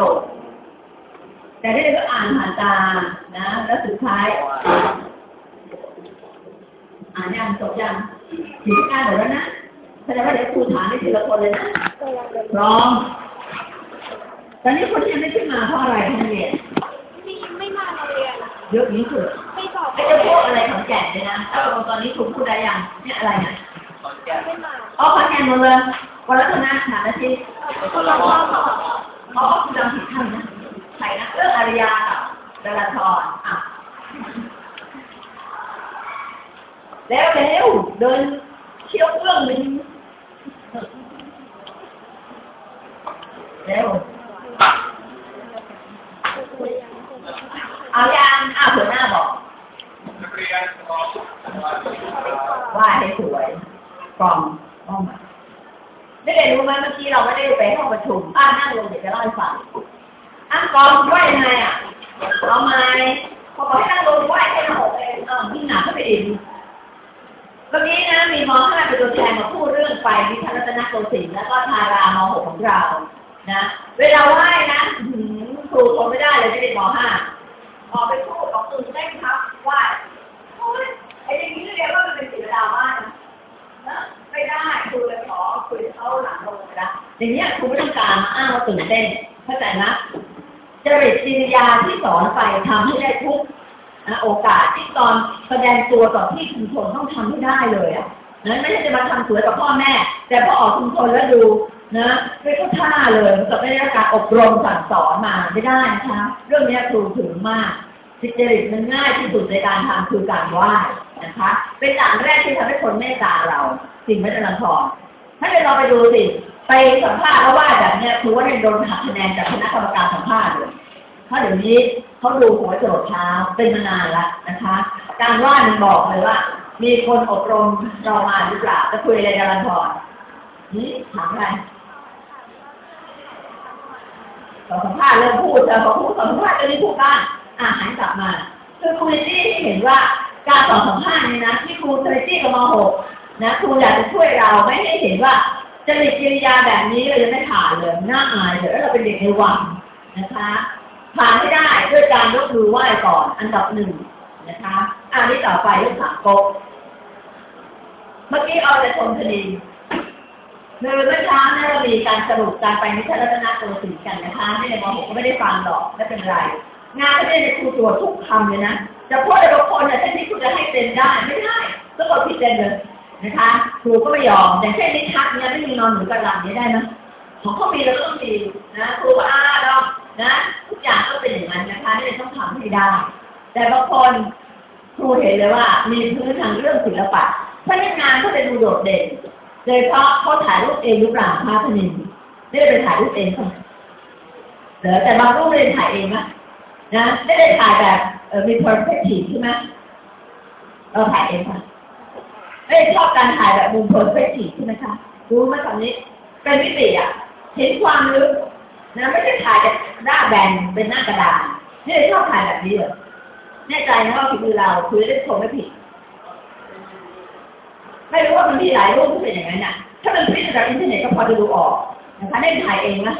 จบแต่ที่เราก็อ่านผ่านตานะ แล้วสุดท้าย อ่านยังจบยังถึงการหมดแล้วนะแสดงว่าเดี๋ยวครูถามได้ทีละคนเลยนะพร้อมตอนนี้คนที่ยังไม่ขึ้นมาเพราะอะไรคะนักเรียนมีไม่มาโรงเรียนเยอะนี้สุดไม่สอบไอ้เจ้าพวกอะไรของแก่นเลยนะถ้าเราตอนนี้ครูพูดได้ยังเนี่ยอะไรเนี่ยไม่มาอ๋อขอนแก่นหมดเลยวันละนาถามนะทีคนละข้อ สอบอ๋อคุณจำผิดท่านนะใครนะเรื่ออารยากับดาราธรอะแล้วเร็วเดินเที่ยวเรื่องมันเร็วเอายางอ้าวเผื่อหน้าบอกว่าให้สวยกล่องห้อง ได้เรียนรู้ไหมเมื่อกี้เราไม่ได้ไปห้องประชุมอ่านั่งลงเดี๋ยวจะเล่าให้ฟังอะกองว่ายังไงอะเอาไหมพอบอกให้นั่งลงไหวให้เราเองอ่ายิ่งหนักเข้าไปอีกวันนี้นะมีม .5 เป็นตัวแทนมาพูดเรื่องไปวิทยารัตนโกสินทร์แล้วก็ทาราม .6 ของเรา นะ เวลาไหว้นะครูทนไม่ได้เลยไม่เป็นม .5 ออกไปพูดออกตื่นเต้นครับไหว้โอ้ยไอ้อย่างนี้เรียกว่ามันเป็นศิลปะมากนนะ ไม่ได้ครูเลยขอคุยเขาหลังลงไปละอย่างเงี้ยครูไม่ต้องการมาอ้างว่าตื่นเต้นเข้าใจนะจริตจิริยาที่สอนไปทำให้ได้ทุกนะโอกาสที่ตอนแสดงตัวต่อที่ชุมชนต้องทำให้ได้เลยอะนะไม่ใช่จะมาทำสวยกับพ่อแม่ แต่พอออกชุมชนแล้วดูนะไม่เข้าท่าเลยมันก็ไม่ได้รับการอบรมสั่งสอนมาไม่ได้นะคะเรื่องนี้ครูถึงมากจิตจริตมันง่ายที่สุดในการทำคือการไหว้นะคะ เป็นอย่างแรกที่ทำให้คนเมตตาเรา สิ่งไม่ตรังทองถ้าเดี๋ยวเราไปดูสิ ไปสัมภาษณ์แล้วไหว้แบบเนี้ยคือว่าได้โดนหักคะแนนจากคณะกรรมการสัมภาษณ์เลยเพราะเดี๋ยวนี้เขาดูหัวโจดเท้าเป็นมานานละนะคะ การไหว้มันบอกเลยว่า มีคนอบรมเรามาหรือเปล่าจะคุยอะไรกันลันทรนี่ถามอะไรสองสัมภาษณ์เริ่มพูดแต่พอพูดสองสัมภาษณ์ก็นี่พูดบ้างอะหันกลับมาคือครูที่เห็นว่าการสอนสัมภาษณ์เนี่ยนะที่ครูเทรจี้กับม .6 นะครูอยากจะช่วยเราไม่ให้เห็นว่าจริตกิริยาแบบนี้เรายังไม่ผ่านเลยน่าอายเดี๋ยวเราเป็นเด็กในวังนะคะผ่านไม่ได้ด้วยการยกมือไหว้ก่อนอันดับหนึ่งนะคะอันนี้ต่อไปเรื่องสามก๊กเมื่อกี้เอาแต่ชมคดีเมื่อเมื่อเช้าเนี่ยเรามีการสรุปการไปนิทรรศนโกสินทร์กันนะคะที่ในม .6 ก็ไม่ได้ฟังหรอกไม่เป็นไร งานไม่ได้ในครูตรวจทุกคำเลยนะจะพูดแต่บางคนเนี่ยแทนที่ครูจะให้เซ็นได้ไม่ได้ก็กดผิดเซ็นเลย นะคะครูก็ไม่ยอมอย่างเช่นนิทัศเนี่ยไม่มีนอนหนูกระหลังนี้ได้ไหมของเขามีเราก็ต้องมีนะครูก็อ้าเรานะทุกอย่างก็เป็นอย่างนั้นนะคะนี่ต้องทำให้ได้ แต่บางคนครูเห็นเลยว่า มีพื้นทางเรื่องศิลปะเพราะงานเขาจะดูโดดเด่นโดยเพราะเขาถ่ายรูปเองหรือเปล่าพาพนินไม่ได้ไปถ่ายรูปเองเขาเหรอแต่บางรูปไม่ได้ถ่ายเองนะนะไม่ได้ถ่ายแบบเออมี perspective ใช่ไหมเราถ่ายเองค่ะ ไม่ชอบการถ่ายแบบมุม perspective ใช่ไหมคะรู้ไหมคำนี้เป็นมิติอะเห็นความลึกนะไม่ได้ถ่ายจากหน้าแบนเป็นหน้ากระดานนี่ชอบถ่ายแบบนี้เลยแน่ใจนะว่าฝีมือเราคือได้ชมไม่ผิด ไม่รู้ว่ามันมีหลายรูปที่เป็นอย่างนั้นน่ะ ถ้ามันพิมพ์จากอินเทอร์เน็ตก็พอจะดูออกนะคะได้ถ่ายเองนะ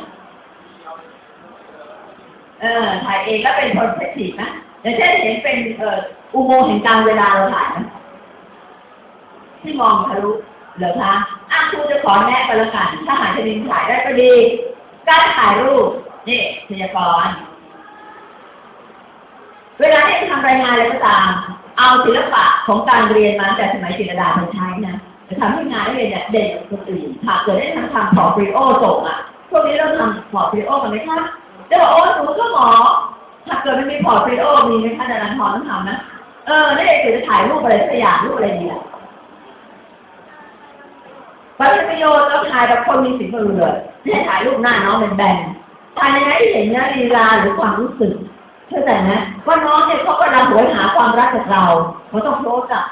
เออถ่ายเองแล้วเป็น perspective นะอย่างเช่นเห็นเป็นเอ่ออุโมงค์แห่งการเวลาเราถ่ายนะ ที่มองทะลุเหรอคะอะครูจะขอแนะไปละกันถ้าหากจะดินถ่ายได้ก็ดี การถ่ายรูปนี่พยากรณ์เวลาที่ทำรายงานอะไรก็ตาม เอาศิลปะของการเรียนมาแต่สมัยจิตรดามาใช้นะจะทำให้งานเรียนเนี่ยเด่นกว่าคนอื่นหากเกิดได้ทำทำพอร์ตฟลิโอส่งอะพวกนี้เราทำพอร์ตฟลิโอกันไหมคะจะบอกโอ้หนูก็หมอถ้าเกิดไม่มีพอร์ตฟลิโอมีไหมคะดารันทรต้องทำนะเออได้เกิดจะถ่ายรูปอะไรสักอย่างรูปอะไรดีอะ ปฏิประโยชน์เราถ่ายแบบคนมีฝีมือเลยไม่ใช่ถ่ายรูปหน้าน้องเป็นแบนถ่ายยังไงให้เห็นเนื้อลีลาหรือความรู้สึกเข้าใจไหมว่าน้องเนี่ยเขากำลังหวยหาความรักจากเรามันต้องโพสต์อะ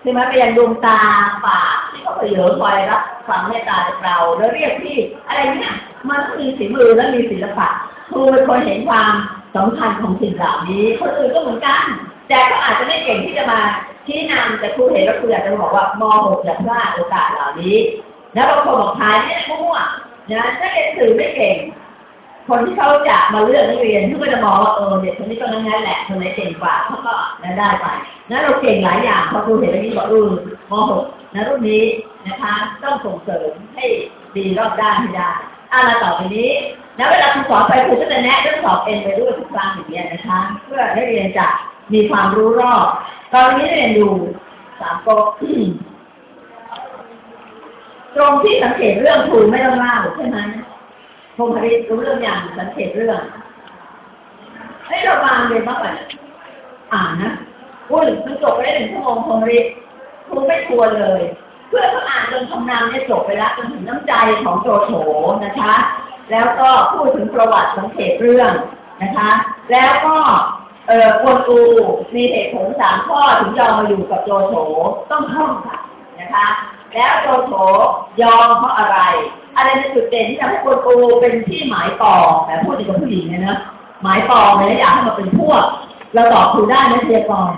ใช่ไหมไปยังดวงตาปากที่เขาเผยคอยรับความเมตตาจากเราแล้วเรียกพี่อะไรเนี่ยมันต้องมีฝีมือและมีศิลปะครูเป็นคนเห็นความสำคัญของสิ่งเหล่านี้คนอื่นก็เหมือนกัน แต่ก็อาจจะไม่เก่งที่จะมาชี้นำแต่ครูเห็นแล้วครูอยากจะบอกว่ามหกอย่าพลาดโอกาสเหล่านี้ แล้วบางคนบอกทายเนี่ยมั่วนะถ้าเรียนสื่อไม่เก่ง คนที่เขาจะมาเลือกนักเรียนเขาก็จะมองว่าเออเด็กคนนี้ก็งั้นแหละคนไหนเก่งกว่าเขาก็ได้ไปนั้นเราเก่งหลายอย่างพอครูเห็นแบบนี้บอกเออม .6 นะรุ่นนี้นะคะต้องส่งเสริมให้ดีรอบด้านให้ได้อ่ามาต่อไปนี้แล้วเวลาครูสอนไปครูก็จะแนะเรื่องสอบเอ็นไปด้วยทุกครั้งอย่างเงี้ยนะคะ เพื่อให้เรียนจะมีความรู้รอบตอนนี้เรียนอยู่สามโก ตรงที่สังเกตเรื่องครูไม่ต้องเล่าใช่ไหมพงศ์ริรู้เรื่องอย่างสังเกตเรื่องให้เราวางเลยมากกว่าอ่านนะอุ้ยมันจบไปได้หนึ่งชั่วโมงพงศ์ริครูไม่ควรเลย เพื่อเขาอ่านจนคำนำเนี่ยจบไปแล้วจนถึงน้ำใจของโจโฉนะคะ แล้วก็พูดถึงประวัติสังเกตเรื่องนะคะ แล้วก็เอ่อกวนอูมีเหตุผลสามข้อถึงยอมมาอยู่กับโจโฉต้องท่องค่ะนะคะ แล้วโจโฉยอมเพราะอะไร อะไรเป็นจุดเด่นที่ทำให้กวนอูเป็นที่หมายปองแต่พูดถึงกับผู้หญิงเนี่ยนะหมายปองเลยอยากให้มันเป็นพวก เราตอบถูกได้ไหมเทียกร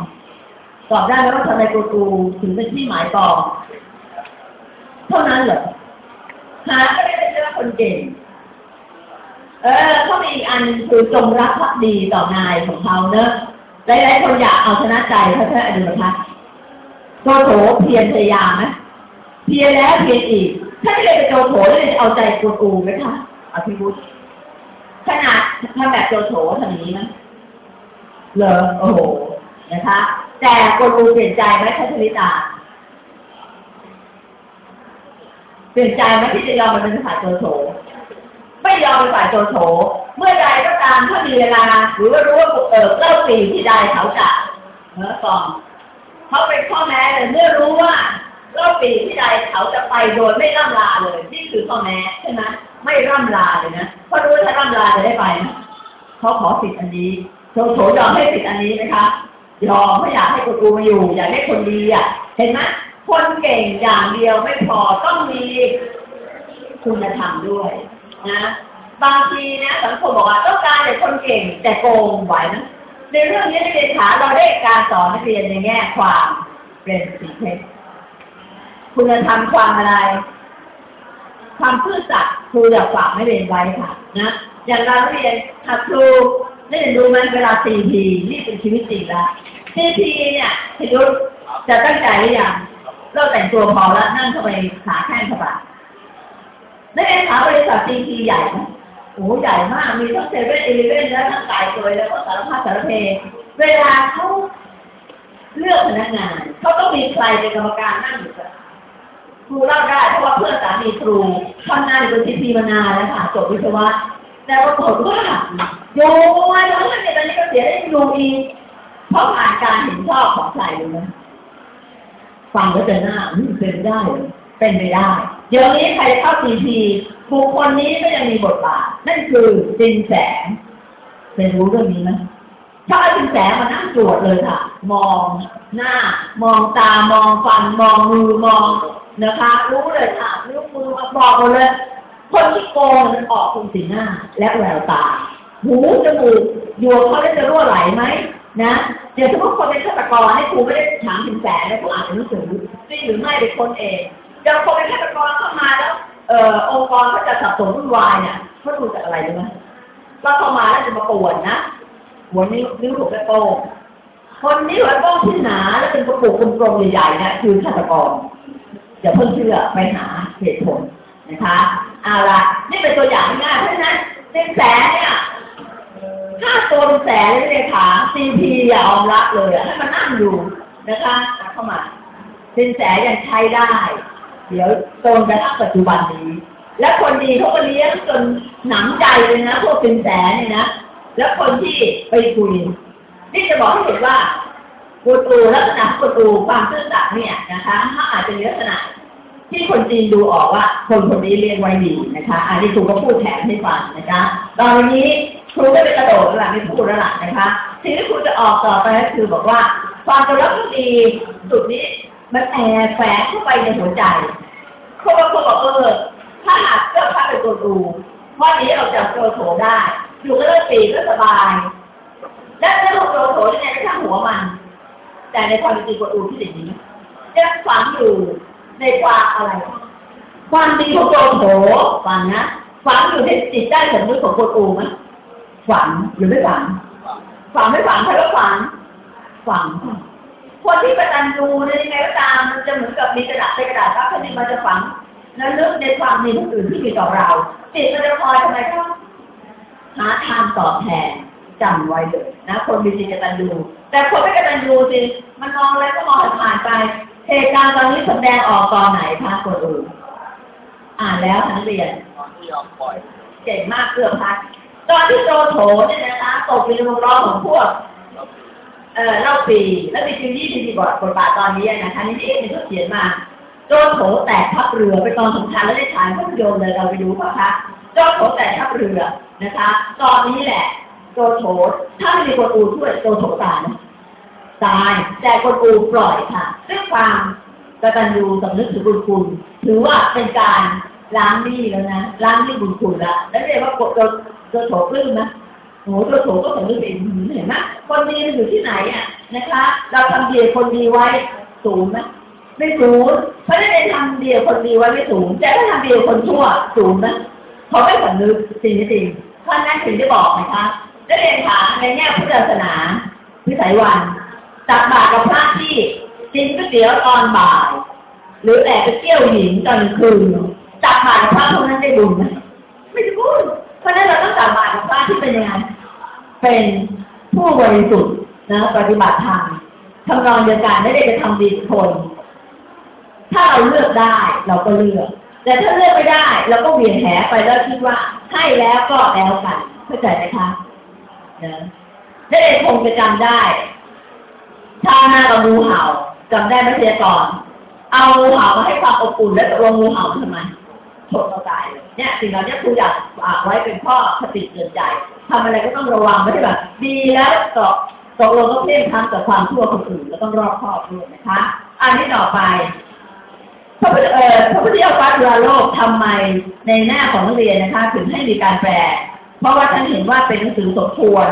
ตอบได้ไหมว่าทำไมโกวนอูถึงเป็นที่หมายปองเท่านั้นเหรอหาก็ได้เป็นเรื่อคนเก่งเออเขามีอีกอันคือจงรักภักดีต่อนายของเขาเนอะหลายๆคนอยากเอาชนะใจเขาใช่ไหมอดุลพัฒน์โจโฉเพียรพยายามไหม เพียแล้วเพียอีกถ้าไม่ได้เป็นโจโฉแล้วจะเอาใจกวนอูไหมคะอภิวุฒิขนาดทำแบบโจโฉทำนี้ไหมเหรอโอ้โหนะคะ แต่กวนอูเปลี่ยนใจไหมพัชริตาเปลี่ยนใจไหมที่จะยอมมาเป็นฝ่ายโจโฉไม่ยอมเป็นฝ่ายโจโฉเมื่อใดก็ตามถ้ามีเวลาหรือว่ารู้ว่าเออเล่าปีที่ใดเขาจะเมื่อก่อนเขาเป็นข้อแม้เลยเมื่อรู้ว่า เล่าปีที่ใดเขาจะไปโดยไม่ร่ำลาเลย นี่คือข้อแม้ใช่ไหมไม่ร่ำลาเลยนะเพราะรู้ว่าถ้าร่ำลาจะได้ไปนะเขาขอสิทธิ์อันนี้โจโฉยอมให้สิทธิ์อันนี้ไหมคะยอมไม่อยากให้กูกูมาอยู่ อยากให้คนดีอะ เห็นไหมคนเก่งอย่างเดียวไม่พอต้องมีคุณธรรมด้วยนะบางทีนะสังคมบอกว่าต้องการแต่คนเก่งแต่โกงไหวนะในเรื่องนี้นักเรียนขาเราได้การสอนนักเรียนในแง่ความเป็นสีเพชร คุณธรรมความอะไรความซื่อสัตย์ครูอยากฝากให้เรียนไว้ค่ะนะอย่างเราเรียนหัดครูได้เรียนรู้ไหมเวลาซีพีนี่เป็นชีวิตจริงแล้วซีพีเนี่ยพยุทจะตั้งใจหรือยังเราแต่งตัวพอแล้วนั่งเข้าไปขาแข้งเข้าไปนักเรียนขาบริษัทซีพีใหญ่ไหมโอ้ใหญ่มากมีทั้งเซเว่นอีเลเว่นแล้วทั้งไก่ตัวแล้วก็สารพัดสารเพเวลาเขาเลือกพนักงานเขาต้องมีใครเป็นกรรมการนั่งอยู่กับ ครูเล่าได้เพราะว่าเพื่อนสามีครูทำงานอยู่บนทีพีมานานแล้วค่ะจบวิศวะ แต่ปรากฏว่าโยมาแล้วเนี่ยตอนนี้ก็เสียได้ดูอีเพราะผ่านการเห็นชอบของใครรู้ไหมฟังแล้วจะหน้าเป็นได้เป็นไปได้ เดี๋ยวนี้ใครเข้าทีพีบุคคลนี้ก็ยังมีบทบาท นั่นคือจินแสงเป็นรู้เรื่องนี้ไหมถ้าเอาจินแสงมานั่งตรวจเลยค่ะ มองหน้ามองตามองฟันมองมือมอง นะคะ รู้เลยค่ะนิ้วมือมาบอกหมดเลย คนที่โกงมันออกตรงสีหน้า และแววตา หูจมูกหยวเขาได้จะรั่วไหลไหมนะเดี๋ยวสมมติคนเป็นฆาตกรให้ครูไม่ได้ถามถึงแสนแล้วครูอ่านหนังสือจริงหรือไม่เป็นคนเองเดี๋ยวคนเป็นฆาตกรเข้ามาแล้วเอ่อองค์กรก็จะสับสนวุ่นวายเนี่ยเขาดูจากอะไรรู้ไหมว่าเข้ามาแล้วจะมาปวดนะหัวนิ้วนิ้วถูกกระโปงคนนี้หัวโป้งที่หนาแล้วเป็นกระปุกกลมๆใหญ่ๆเนี่ยคือฆาตกร อย่าเพิ่งเชื่อไปหาเหตุผลนะคะเอาละนี่เป็นตัวอย่างง่ายเพราะฉะนั้นเป็นแสนเนี่ยค่าตัวเป็นแสนเลยค่ะซีพีอย่าออมละเลยอะให้มันนั่งอยู่นะคะเข้ามาเป็นแสนยังใช้ได้ เดี๋ยวจนกระทั่งปัจจุบันนี้ และคนดีเขาก็เลี้ยงจนหนำใจเลยนะพวกเป็นแสนเนี่ยนะ แล้วคนที่ไปคุยนี่จะบอกให้เห็นว่า กูตูลักษณะกูตูความซื่อสัตย์เนี่ยนะคะถ้าอาจจะมีลักษณะที่คนจีนดูออกว่า คนคนนี้เรียนไว้ดีนะคะ อันนี้ครูก็พูดแถมให้ฟังนะคะตอนนี้ครูก็ไปกระโดดแล้วล่ะไม่พูดแล้วล่ะนะคะทีนี้ครูจะออกต่อไปก็คือบอกว่าความจงรักภักดีจุดนี้มันแอบแฝงเข้าไปในหัวใจเขาบอกเขาบอกเออถ้าหากเลือกพระเป็นตัวดูข้อนี้เราจะโจโฉได้อยู่ก็เลิกปีก็สบาย และถ้าลูกโจโฉยังไงก็ช่างหัวมัน แต่ในความจริงกว่าอูที่สิ่งนี้ยังฝังอยู่ในความอะไร ความดีของโจโฉฟังนะฝังอยู่ในจิตใต้สำนึกของคนอูไหมฝังหรือไม่ฝังฝังไม่ฝังใครก็ฝังฝังคนที่ประจันดูในยังไงก็ตามมันจะเหมือนกับมีกระดาษเป็นกระดาษครับที่มันจะฝังแล้วลึกในความมีคนอื่นที่มีต่อเราจิตมันจะคอยทำไมครับหาทางตอบแทน จำไว้เลยนะ คนมีจิตกตัญญูแต่คนไม่กตัญญูสิมันมองอะไรก็มองผ่านไปเหตุการณ์ตอนนี้แสดงออกตอนไหนคะคนอื่นอ่านแล้วทั้งเรียนตอนที่ยอมปล่อยเก่งมากเกือบพัดตอนที่โจโฉเนี่ยนะคะตกเป็นวงล้อของพวกเออเล่าปีแล้วมีซีรีส์มีบทบทบาทตอนนี้นะคะนี่นี่เป็นเขาเขียนมาโจโฉแตกทัพเรือไปตอนสำคัญแล้วได้ฉายภาพยนตร์เลยเราไปดูป่ะคะโจโฉแตกทัพเรือนะคะ ตอนนี้แหละ โจโฉถ้าไม่มีคนอูช่วยโจโฉตายตายแต่คนอูปล่อยค่ะด้วยความกตัญญูสำนึกถึงบุญคุณ ถือว่าเป็นการล้างหนี้แล้วนะล้างหนี้บุญคุณละแล้วเรียกว่ากดโจโจโฉปลื้มนะโอ้โหตัวโถก็สำนึกเองเห็นไหมคนดีมันอยู่ที่ไหนอะนะคะ เราทำดีคนดีไว้สูงไหมไม่สูงเพราะฉะนั้ทำดีคนดีไว้ไม่สูงแต่ถ้าทำดีคนชั่วสูงไหมเขาไม่สำนึกจริงจริงเพราะนั้นถึงได้บอกนะคะ ได้เรียนถามในแง่พุทธศาสนาพิสัยวันตักบาตรกับพระที่กินก๋วยเตี๋ยวตอนบ่าย หรือแอบไปเที่ยวหญิงตอนคืนตักบาตรกับพระเท่านั้นได้บุญไหมไม่ได้บุญเพราะนั้นเราต้องตักบาตรกับพระที่เป็นยังไงเป็นผู้บริสุทธิ์นะปฏิบัติธรรมทำนองเดียวกันไม่ได้ไปทำดีคน ถ้าเราเลือกได้เราก็เลือก แต่ถ้าเลือกไม่ได้ เราก็เวียงแหไปแล้วคิดว่าให้แล้วก็แล้วกันเข้าใจไหมคะ นะได้คงจะจำได้ชาวนากับงูเห่าจำได้ไหมเสียก่อนเอางูเห่ามาให้ความอบอุ่นแล้วตกลงงูเห่าทำไมชนเราตายเลยเนี่ยสิ่งเหล่านี้ครูอยากฝากไว้เป็นข้อคติเตือนใจทำอะไรก็ต้องระวังไม่ใช่แบบดีแล้วตกตกลงก็เพ่งทำกับความชั่วคนอื่นแล้วต้องรอบคอบด้วยนะคะ อันนี้ต่อไปพระพุทธเอ่อพระพุทธเจ้าฟ้าจุฬาโลกทำไมในหน้าของนักเรียนนะคะ ถึงให้มีการแปล เพราะว่าท่านเห็นว่าเป็นหนังสือสมควร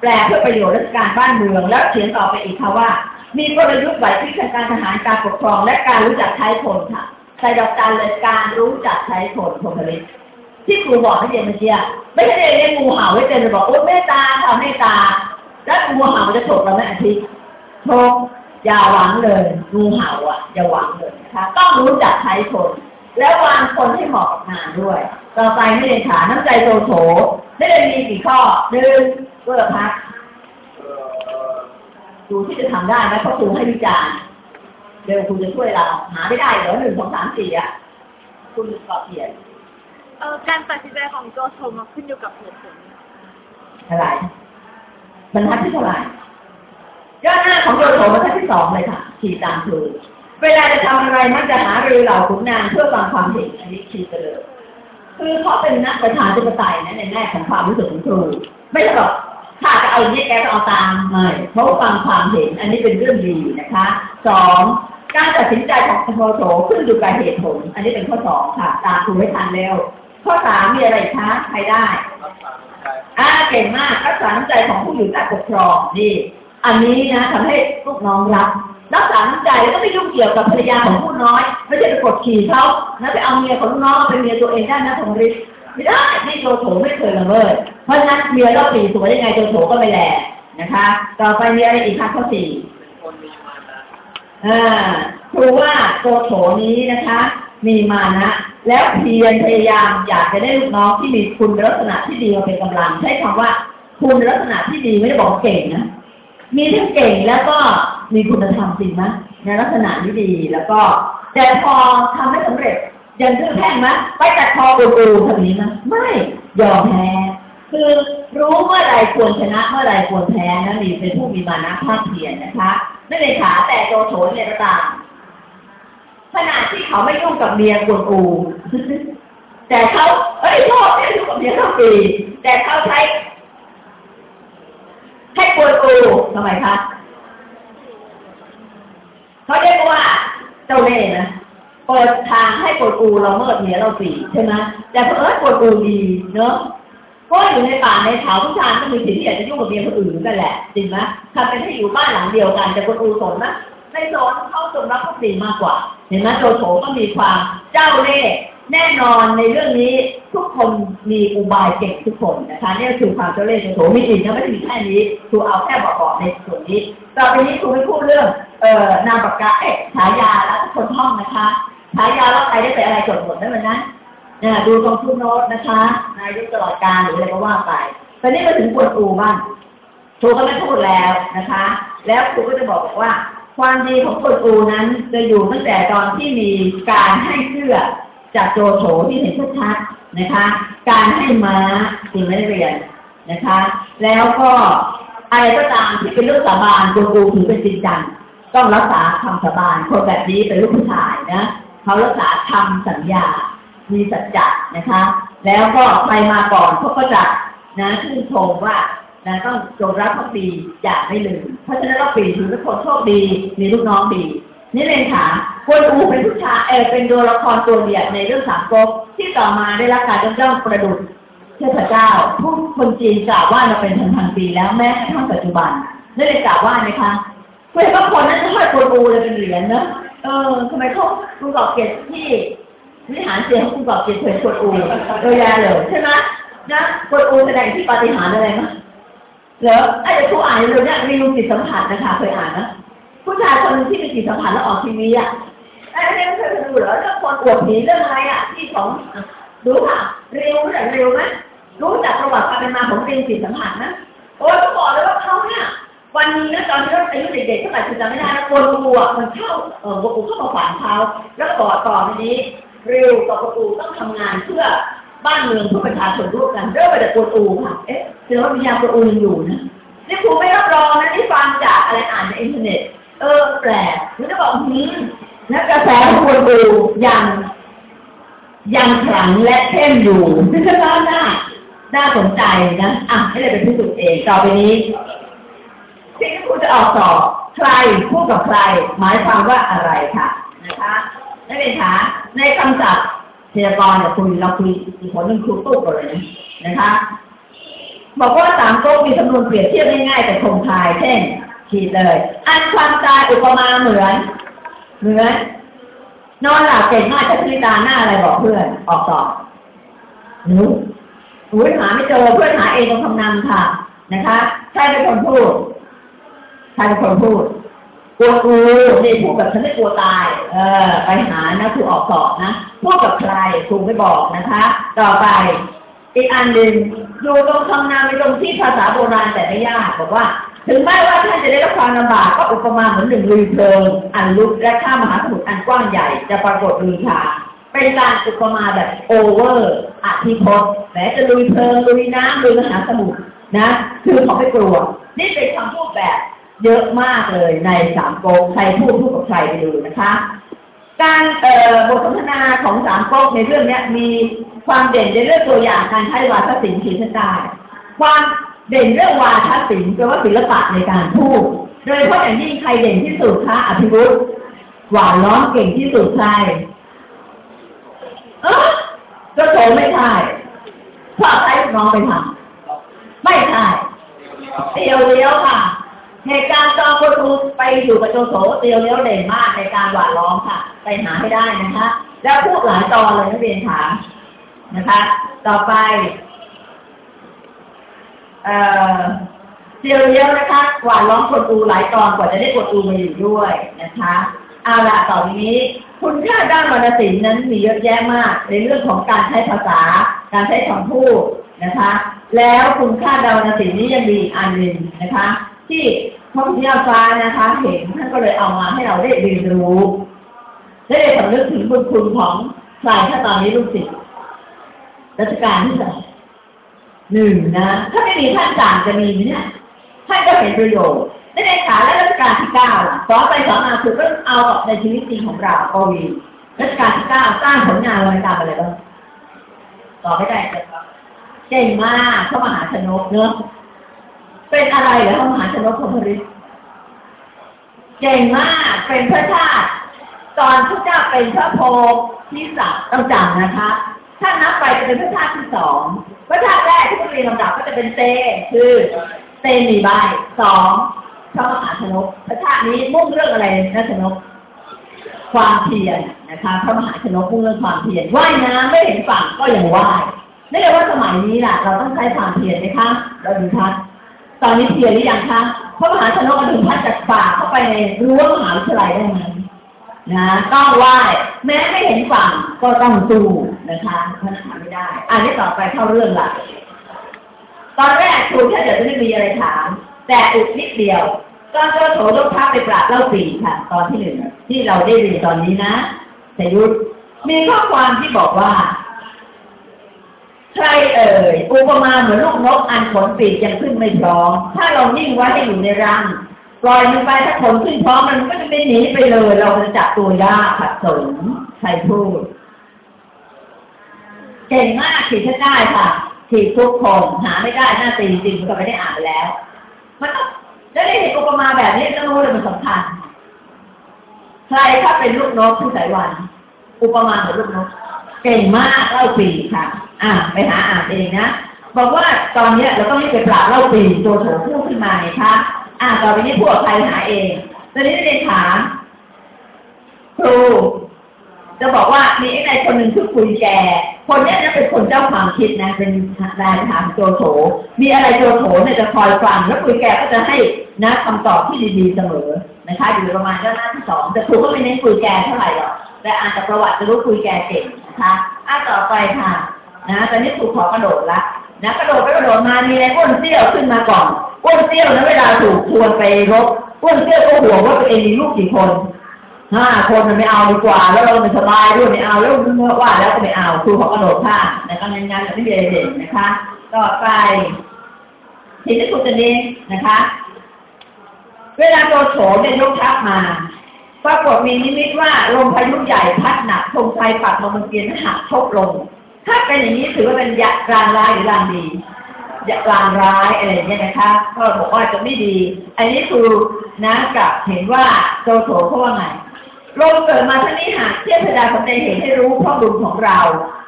แปลเพื่อประโยชน์ราชการบ้านเมือง แล้วเขียนต่อไปอีกค่ะว่า มีกลยุทธ์ไหวพริบทางการทหารการปกครอง และการรู้จักใช้คนค่ะใส่ดอกจันเลยการรู้จักใช้คนพลผลิตที่ครูบอกให้เรียนเมื่อกี้ไม่ใช่เรียนงูเห่าไว้เต็มเลยบอกโอ๊ยเมตตาค่ะเมตตา แล้วงูเห่าจะฉกเราไหมอาทิตย์โชกอย่าหวังเลยงูเห่าอะอย่าหวังเลยนะคะต้องรู้จักใช้คน แล้ววางคนให้เหมาะกับงานด้วย ต่อไปไม่เรียนขาน้ำใจโตโถไม่ได้มีกี่ข้อหนึ่งเพื่อพักเอ่อดูที่จะทำได้ไหมเพราะครูให้วิจารณ์เดี๋ยวครูจะช่วยเรา หาไม่ได้เหรอหนึ่งสองสามสี่อะคุณกอบเขียนเออการตัดสินใจของโจโฉมาขึ้นอยู่กับเหตุผลอะไรบรรทัดที่เท่าไหร่ยอดหน้าของโยโสบรรทัดที่สองเลยค่ะขี่ตามครู เวลาจะทำอะไรมักจะหารือเหล่าขุนนางเพื่อฟังความเห็นอันนี้ขี่ไปเลยคือเขาเป็นนักประชาธิปไตยนะในแง่ของความรู้สึกของครูไม่ใช่บอกถ้าจะเอาอย่างนี้แกก็เอาตามไม่เพราะว่าฟังความเห็น อันนี้เป็นเรื่องดีนะคะสองการตัดสินใจของโมโสขึ้นอยู่กับเหตุผล อันนี้เป็นข้อสองค่ะ ตามครูให้ทันเร็วข้อสามมีอะไรคะใครได้รักษาใจอ่าเก่งมากรักษาน้ำใจของผู้อยู่ใต้ปกครองนี่ อันนี้นะทำให้ลูกน้องรัก รักษาน้ำใจแล้วก็ไม่ยุ่งเกี่ยวกับภรรยาของผู้น้อย ไม่ใช่ไปกดขี่เขานะไปเอาเมียของลูกน้องมาเป็นเมียตัวเองได้นะทงฤทธิ์ไม่ได้นี่โจโฉไม่เคยละเมิดเพราะฉะนั้นเมียเราปีสวยยังไงโจโฉก็ไม่แลนะคะ ต่อไปมีอะไรอีกคะข้อสี่เป็นคนมีมานะอ่าครูว่าโจโฉนี้นะคะ มีมานะแล้วเพียรพยายามอยากจะได้ลูกน้องที่มีคุณลักษณะที่ดีมาเป็นกำลังใช้คำว่าคุณลักษณะที่ดีไม่ได้บอกเก่งนะ มีทั้งเก่งแล้วก็มีคุณธรรมจริงไหมในลักษณะนี้ดีแล้วก็ แต่พอทำไม่สำเร็จยันทื่อแพ่งไหมไปตัดคออูอูทำนี้นะไม่ยอมแพ้คือรู้เมื่อไรควรชนะเมื่อไรควรแพ้นะมีเป็นผู้มีมานะภาคเพียรนะคะไม่เลยขาแต่โจโฉเนี่ยก็ตามขณะที่เขาไม่ยุ่งกับเมียกวนอู แต่เขาเอ้ยโทษไม่ยุ่งกับเมียทั้งปีแต่เขาใช้ ทำไมคะเขาเรียกว่าเจ้าเล่ห์นะเปิดทางให้กวนอูเราเมิดเมียเราปีใช่ไหมแต่เพอเอิญกวนอูดีเนาะก็อยู่ในป่าในเขาผู้ชายก็มีสิทธิ์ที่อยากจะยุ่งกับเมียคนอื่นนั่นแหละจริงไหมทำเป็นให้อยู่บ้านหลังเดียวกัน แต่กวนอูสนไหมในโซนเขาจงรักภักดีมากกว่า เห็นไหมโจโฉก็มีความเจ้าเล่ห์ แน่นอนในเรื่องนี้ทุกคนมีอุบายเก่งทุกคนนะคะนี่คือความเจริญโสมีอีกนะไม่ได้มีแค่นี้ครูเอาแค่บอกๆในส่วนนี้ต่อไปนี้ครูไม่พูดเรื่องเอ่อนามปากกาเอ๊ะฉายาแล้วคนท่องนะคะฉายาแล้วใครได้แต่อะไรจดหมดได้ไหมนะเนี่ยดูตรงทุนโน้ตนะคะ นายกตลอดการหรืออะไรก็ว่าไปตอนนี้มาถึงกวนอูบ้างครูก็ไม่พูดแล้วนะคะ แล้วครูก็จะบอกว่า ความดีของกวนอูนั้นจะอยู่ตั้งแต่ตอนที่มีการให้เสื้อ จากโจโฉที่เห็นชัดๆนะคะ การให้ม้าจริงไม่ได้เรียนนะคะ แล้วก็อะไรก็ตามที่เป็นเรื่องสาบานกูกูถือเป็นจริงจังต้องรักษาคำสาบานคนแบบนี้เป็นลูกผู้ชายนะเขารักษาคำสัญญา มีสัจจะนะคะ แล้วก็ใครมาก่อนเขาก็จะนะชื่นชมว่านะต้องจงรักภักดีอย่าไม่ลืมเพราะฉะนั้นเราปีถือเป็นคนโชคดีมีลูกน้องดี นี่เลยค่ะกวนอูเป็นผู้ชายเออเป็นตัวละครตัวเดียวในเรื่องสามก๊กที่ต่อมาได้รับการยกย่องประดุจเทพเจ้าผู้คนจีนกล่าวว่าเราเป็นพันพันปีแล้วแม้กระทั่งปัจจุบันนี่เลยกล่าวว่าไหมคะเพื่อนบางคนนั้นจะห้อยกวนอูเลยเป็นเหรียญนะเออทำไมเขาคุณกอบเกียรติที่วิหารเสียงคุณกอบเกียรติเผยกวนอูเยอยะเลยใช่ไหมนะกวนอูแสดงที่ปาฏิหาริย์อะไรมั้ยเหรอไอ้เดี๋ยวครูอ่านเรื่องนี้รีวิวจิตสัมผัสนะคะเคยอ่านนะ ผู้ชายคนที่มีจิตสัมผัสแล้วออกทีวีอะไอ้ไอ้นี่ไม่เคยดูเหรอเรื่องคนอวดผีเรื่องอะไรอะที่ของรู้ป่ะเร็วรู้จักเร็วไหมรู้จักประวัติความเป็นมาของเรียนจิตสัมผัสนะโอ้ยต้องบอกเลยว่าเขาเนี่ยวันนี้นะตอนที่เราอายุเด็กๆเท่าไหร่คือจำไม่ได้นะกวนอูอะมันเข้าเออกวนอูเข้ามาฝังเขาแล้วก็บอกต่อทีนี้เร็วกับกวนอูต้องทำงานเพื่อบ้านเมืองเพื่อประชาชนร่วมกันเริ่มมาจากกวนอูค่ะ เอ๊ะแสดงว่าวิญญาณกวนอูยังอยู่นะนี่ครูไม่รับรองนะนี่ฟังจากอะไรอ่านในอินเทอร์เน็ต เออแปลกคุณจะบอกหืมนักกระแสควรดูยังยังขลังและเข้มอยู่นี่ก็น่าน่าน่าสนใจนะอะให้เลยเป็นพิสูจน์เองต่อไปนี้ที่ครูจะออกสอบใครพูดกับใคร หมายความว่าอะไรค่ะนะคะนักเรียนคะในคำศัพท์เทยากรเนี่ยคุยเราคุยอีกคนหนึ่งครูตู้ก่อนเลยนะนะคะ บอกว่าสามก๊กมีจำนวนเปรียบเทียบง่ายๆแต่คงทายเช่น ขีดเลย อันความตายอุปมาเหมือน เหมือน นอนหลับเก่งมากจะพิตาหน้าอะไรบอกเพื่อน ออกสอบหนูอุ้ยหาไม่เจอเพื่อนหาเองต้องทำนำค่ะ นะคะใครเป็นคนพูดใครเป็นคนพูดกลัวกูนี่พูดกับฉันไม่กลัวตาย เออ ไปหานะครูออกสอบนะพูดกับใครครูไม่บอกนะคะ ต่อไป อีกอันหนึ่งอยู่ตรงคำนามในตรงที่ภาษาโบราณแต่ไม่ยากบอกว่า ถึงแม้ว่าท่านจะได้รับความลำบากก็อุปมาเหมือนหนึ่งลุยเพลิงอันลุกและข้ามมหาสมุทรอันกว้างใหญ่จะปรากฏลุยทางเป็นการอุปมาแบบโอเวอร์อธิพจน์แม้จะลุยเพลิงลุยน้ำลุยมหาสมุทรนะคือขาไม่กลัว นี่เป็นคำพูดแบบเยอะมากเลยในสามโกใครพูดพูดกับใครไปดูนะคะ การเบทสนทนาของสามก๊กในเรื่องนี้มีความเด่นในเรื่องตัวอย่างการใช้วาทศิลป์ขีดเส้นใต้ความ เด่นเรื่องวาทศิลป์แปลว่าศิลปะในการพูด โดยเฉพาะอย่างยิ่งใครเด่นที่สุดคะอภิวุฒิหวานล้อมเก่งที่สุดใครเออก็โถไม่ใช่เพราะใช้น้องไปทำไม่ใช่เตียวเลี้ยวค่ะเหตุการณ์จอมประตูไปอยู่กับโจโฉเตียวเลี้ยวเด่นมากในการหวาดล้อมค่ะ ไปหาให้ได้นะคะ แล้วพูดหลายตอนเลยนักเรียนถามนะคะ ต่อไป เออเรียวเลี้ยวนะคะ หวาดล้อมกดอูหลายตอนกว่าจะได้กดอูมาอยู่ด้วยนะคะเอาละต่อไปนี้ คุณค่าด้านวรรณศิลป์นั้นมีเยอะแยะมาก ในเรื่องของการใช้ภาษา การใช้คำพูดนะคะ แล้วคุณค่าดาวรรณศิลป์นี้ยังมีอีกอันหนึ่งนะคะ ที่พระพุทธเจ้าฟ้านะคะเห็นท่านก็เลยเอามาให้เราได้เรียนรู้ได้สำนึกถึงบุญคุณของใครถ้าตอนนี้ลูกศิษย์รัชกาลที่สอง หนึ่งนะ ถ้าไม่มีท่านจางจะมีไหมเนี่ยท่านก็เห็นประโยชน์ในในขาและรัชกาลที่เก้าสอนไปสอนมาคือก็เอากับในชีวิตจริงของเราปวีรัชกาลที่เก้าสร้างผลงานอะไรตามอะไรบ้างตอบไม่ได้เลยครับเก่งมากพระมหาชนกเนอะเป็นอะไรเหรอพระมหาชนกพรหมฤทธิ์เก่งมากเป็นพระชาติ ตอนพระเจ้าเป็นพระโพธิสัตว์ต้องจำนะคะ ถ้านับไปจะเป็นพระชาติที่สอง พระชาติแรกที่ต้องเรียนลำดับก็จะเป็นเตคือเตมีใบสองพระมหาชนกพระชาตินี้มุ่งเรื่องอะไรนะชนก ความเพียรนะคะพระมหาชนกพูดเรื่องความเพียรว่ายน้ำไม่เห็นฝั่งก็ยังว่ายไม่ได้ว่าสมัยนี้ล่ะ เราต้องใช้ความเพียรไหมคะเราดูทัศน์ตอนนี้เพียรหรือยังคะพระมหาชนกอดุลพัฒน์จากป่าเข้าไปในรั้วมหาวิทยาลัยได้ไหม นะต้องไหว้แม้ไม่เห็นฝั่งก็ต้องสู้นะคะท่านทำไม่ได้ อันนี้ต่อไปเข้าเรื่องละตอนแรกครูแค่เดี๋ยวจะไม่มีอะไรถาม แต่อุดนิดเดียวตอนเจ้าโถยกทัพไปปราบเล่าปีค่ะ ตอนที่หนึ่งที่เราได้เรียนตอนนี้นะสยุทธมีข้อความที่บอกว่า ใครเอ่ยอุปมาเหมือนลูกนกอันขนปีกยังขึ้นไม่พร้อมถ้าเรานิ่งไว้ให้อยู่ในรัง ปล่อยมันไปถ้าขนขึ้นพร้อมมันก็จะไม่หนีไปเลย เราจะจับตัวยากขัดสนใครพูด เก่งมากขีดฉันได้ค่ะขีดทุกคนหาไม่ได้หน้าตีจริงก็ไม่ได้อ่านไปแล้ว มันต้องได้เห็นอุปมาแบบนี้ต้องรู้เลยมันสำคัญใครถ้าเป็นลูกนกผู้สายวัน อุปมาเหมือนลูกนกเก่งมากเล่าปีค่ะ อ่าไปหาอ่านเองนะบอกว่าตอนเนี้ยเราต้องรีบไปปราบเล่าปีตัวโถพูดขึ้นมาไงคะ อ่าต่อไปนี้พวกใครหาเองตอนนี้ได้ถามครูจะบอกว่ามีไอ้นายคนหนึ่งชื่อคุยแก คนนี้ยนะเป็นคนเจ้าความคิดนะ เป็นนายถามโจโฉมีอะไรโจโฉเนี่ยจะคอยฟังแล้วคุยแกก็จะให้นะคำตอบที่ดีๆเสมอนะคะอยู่ประมาณหน้าที่สองแต่ครูก็ไม่เน้นคุยแกเท่าไหร่หรอกแต่อ่านจากประวัติจะรู้คุยแกเก่งนะคะอ่าต่อไปค่ะ นะตอนนี้ครูขอกระโดดละนะกระโดดไปกระโดดมามีไอ้อ้วนเตี้ยวขึ้นมาก่อน อ้วนเตี้ยวนะเวลาถูกชวนไปรบอ้วนเตี้ยวก็ห่วงว่าตัวเองมีลูกกี่คนห้าคนมันไม่เอาดีกว่า แล้วเราไม่สบายด้วยไม่เอาแล้วเมื่อว่าแล้วก็ไม่เอาครูขอกระโดดข้ามนะคะงานๆไม่มีอะไรเด่นนะคะ ต่อไปทีนี้ครูจะเน้นนะคะ เวลาโดนโฉเนี่ยยกทัพมาปรากฏมีนิมิตว่าลมพายุใหญ่พัดหนักธงชัยปักมาบนเกียนหักทบลง ถ้าเป็นอย่างนี้ถือว่าเป็นยะรางร้ายหรือรางดี อยะรางร้ายอะไรเงี้ยนะคะก็บอกว่าจะไม่ดี อันนี้คือนะกับเห็นว่าโจโฉเขาว่าไงลมเกิดมาทั้งนี้หากเทียบเพดานของในเห็นให้รู้ข้อบุญของเรา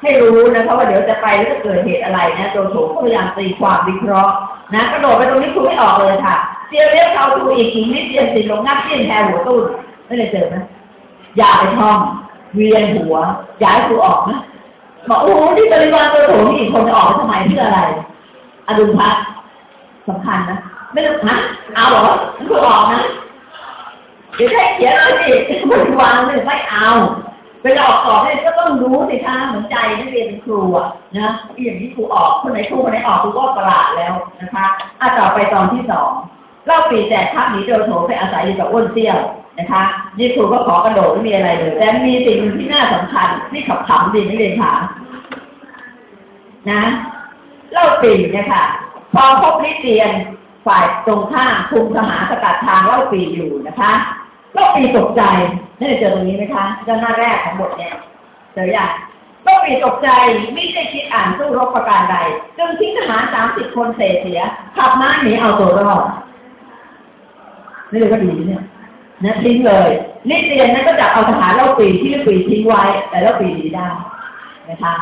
ให้รู้นะคะว่าเดี๋ยวจะไปแล้วจะเกิดเหตุอะไรนะโจโฉก็พยายามตีความวิเคราะห์นะกระโดดไปตรงนี้คุณไม่ออกเลยค่ะเจียเลี้ยวเขาดูอีกอีนิดเดียวติลงงับเจี้ยนแทนหัวตุ้นไม่ได้เจอไหมอย่าไปท่องเวียนหัวย้ายครูออกนะบอกโอ้โหที่บริวารตัวโถนี่อีกคนจะออกทำไมเพื่ออะไร อดุลพัฒน์สำคัญนะ ไม่ต้องนะเอาหรอมันคืออกนะเดี๋ยวแค่เขียนเลยสิบริวารเนี่ยไม่เอาเวลาออกสอบเนี่ยก็ต้องรู้สิคะเหมือนใจนักเรียนเป็นครูอะนะอย่างนี้ครูออกคนไหนครูคนไหนออกครูก็ประหลาดแล้วนะคะอะต่อไปตอนที่สองเล่าปีแจกทัพหนีโจโฉไปอาศัยอยู่กับอ้วนเตี้ยวนะคะ นี่ครูก็ขอกระโดดไม่มีอะไรเลย แต่มีสิ่งที่น่าสำคัญที่ขับขำดีนักเรียนถามนะ เล่าปีเนี่ยค่ะ พอพบนิเตียนฝ่ายตรงข้ามคุมทหารสกัดทางเล่าปีอยู่นะคะเล่าปีตกใจนี่เจอตรงนี้ไหมคะด้านหน้าแรกของบทเนี่ยเจออย่างเล่าปีตกใจไม่ได้คิดอ่านสู้รบประการใดจึงทิ้งทหารสามสิบคนเสเสียขับม้าหนีเอาตัวรอดนี่เลยก็ดีเนี่ยนะทิ้งเลยนิเตียนนั้นก็จับเอาทหารเล่าปีที่เล่าปีทิ้งไว้ แต่เล่าปีหนีได้นะคะ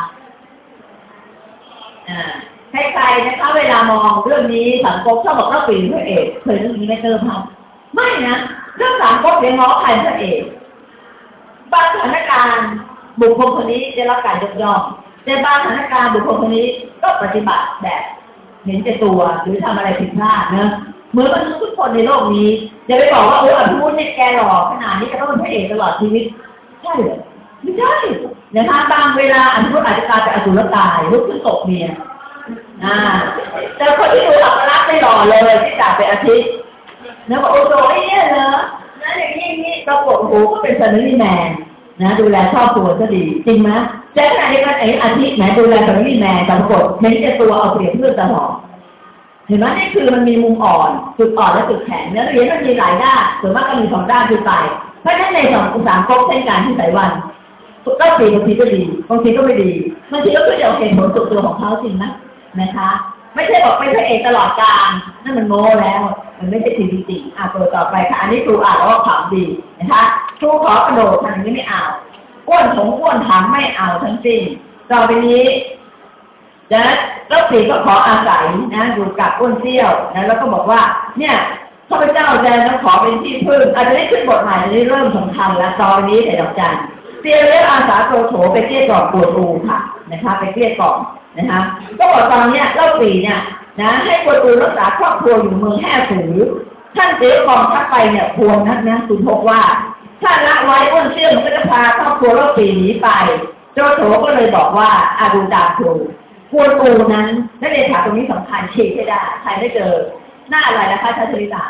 อ่า ใครๆนะคะเวลามองเรื่องนี้สังคมชอบบอกเล่าปีพระเอกเคยเรื่องนี้ไม่เติมครับไม่นะเรื่องสังคมเรียนง้อใครพระเอกบางสถานการณ์บุคคลคนนี้ได้รับการยกย่องแต่บางสถานการณ์บุคคลคนนี้ก็ปฏิบัติแบบเห็นแก่ตัวหรือทำอะไรผิดพลาดเนอะเหมือนมนุษย์ทุกคนในโลกนี้อย่าไปบอกว่าเอออภิวุฒิเนี่ยแกหล่อขนาดนี้ก็ต้องเป็นพระเอกตลอดชีวิตใช่หรอไม่ใช่นะคะบางเวลาอภิวุฒิอาจจะกลายเป็นอสุรกายลุกขึ้นตกเมีย อ่าแต่คนที่ดูหลักรักไม่หล่อเลยที่จ่าเป็นอาทิตย์นะบอกโอ้โหไอ้เนี่ยเนอะนะอย่างนี้อย่างนี้ปรากฏโอ้โหก็เป็นซันนี่แมนนะดูแลครอบครัวก็ดีจริงไหมแต่ขณะเดียวกันไอ้อาทิตย์ไหนดูแลซันนี่แมนแต่ปรากฏเห็นแต่ตัวเอาเปรียบเพื่อนตลอดเห็นไหมนี่คือมันมีมุมอ่อนจุดอ่อนและจุดแข็งเนื้อเรียนมันมีหลายด้านส่วนมากก็มีสองด้านคือไปเพราะฉะนั้นในสองสามก๊กเช่นกันที่ไต้หวันก็ปีบางทีก็ดีบางทีก็ไม่ดีบางทีก็คือจะเอาเหตุผลส่วนตัวของเขาจริงนะ นะคะ ไม่ใช่บอกเป็นพระเอกตลอดกาลนั่นมันโง่แล้ว มันไม่ใช่ทีจริงอะตัวต่อไปค่ะ อันนี้ครูอ่านแล้วก็ขำดีนะคะครูขอกระโดดทางนี้ไม่เอาอ้วนของอ้วนถามไม่เอาทั้งสิ้นต่อไปนี้นะแล้วปีก็ขออาศัยนะอยู่กับอ้วนเซี่ยวนะแล้วก็บอกว่า เนี่ยข้าพเจ้าแจะต้องขอเป็นที่พึ่งอาจจะได้ขึ้นบทใหม่จะได้เริ่มสำคัญแล้วตอนนี้แต่ดอกจันเตียเรียกอาสาโจโฉไปเกลี้ยกล่อมปวดอูค่ะนะคะ ไปเกลี้ยกล่อม นะคะก็บอกตอนเนี้ยเล่าปีเนี่ยนะให้ปวดอูรักษาครอบครัวอยู่เมืองแห่สูท่านเจ๊กองทัพไปเนี่ยควรนักนะคุณพบว่า ถ้าละไว้อ้วนเชื่อมก็จะพาครอบครัวเล่าปีหนีไป โจโฉก็เลยบอกว่าอาดูตามครูควรอูนั้นนักเรียนถามตรงนี้สำคัญเช็คให้ได้ใครไม่เจอหน้าอะไรนะคะชัชริตา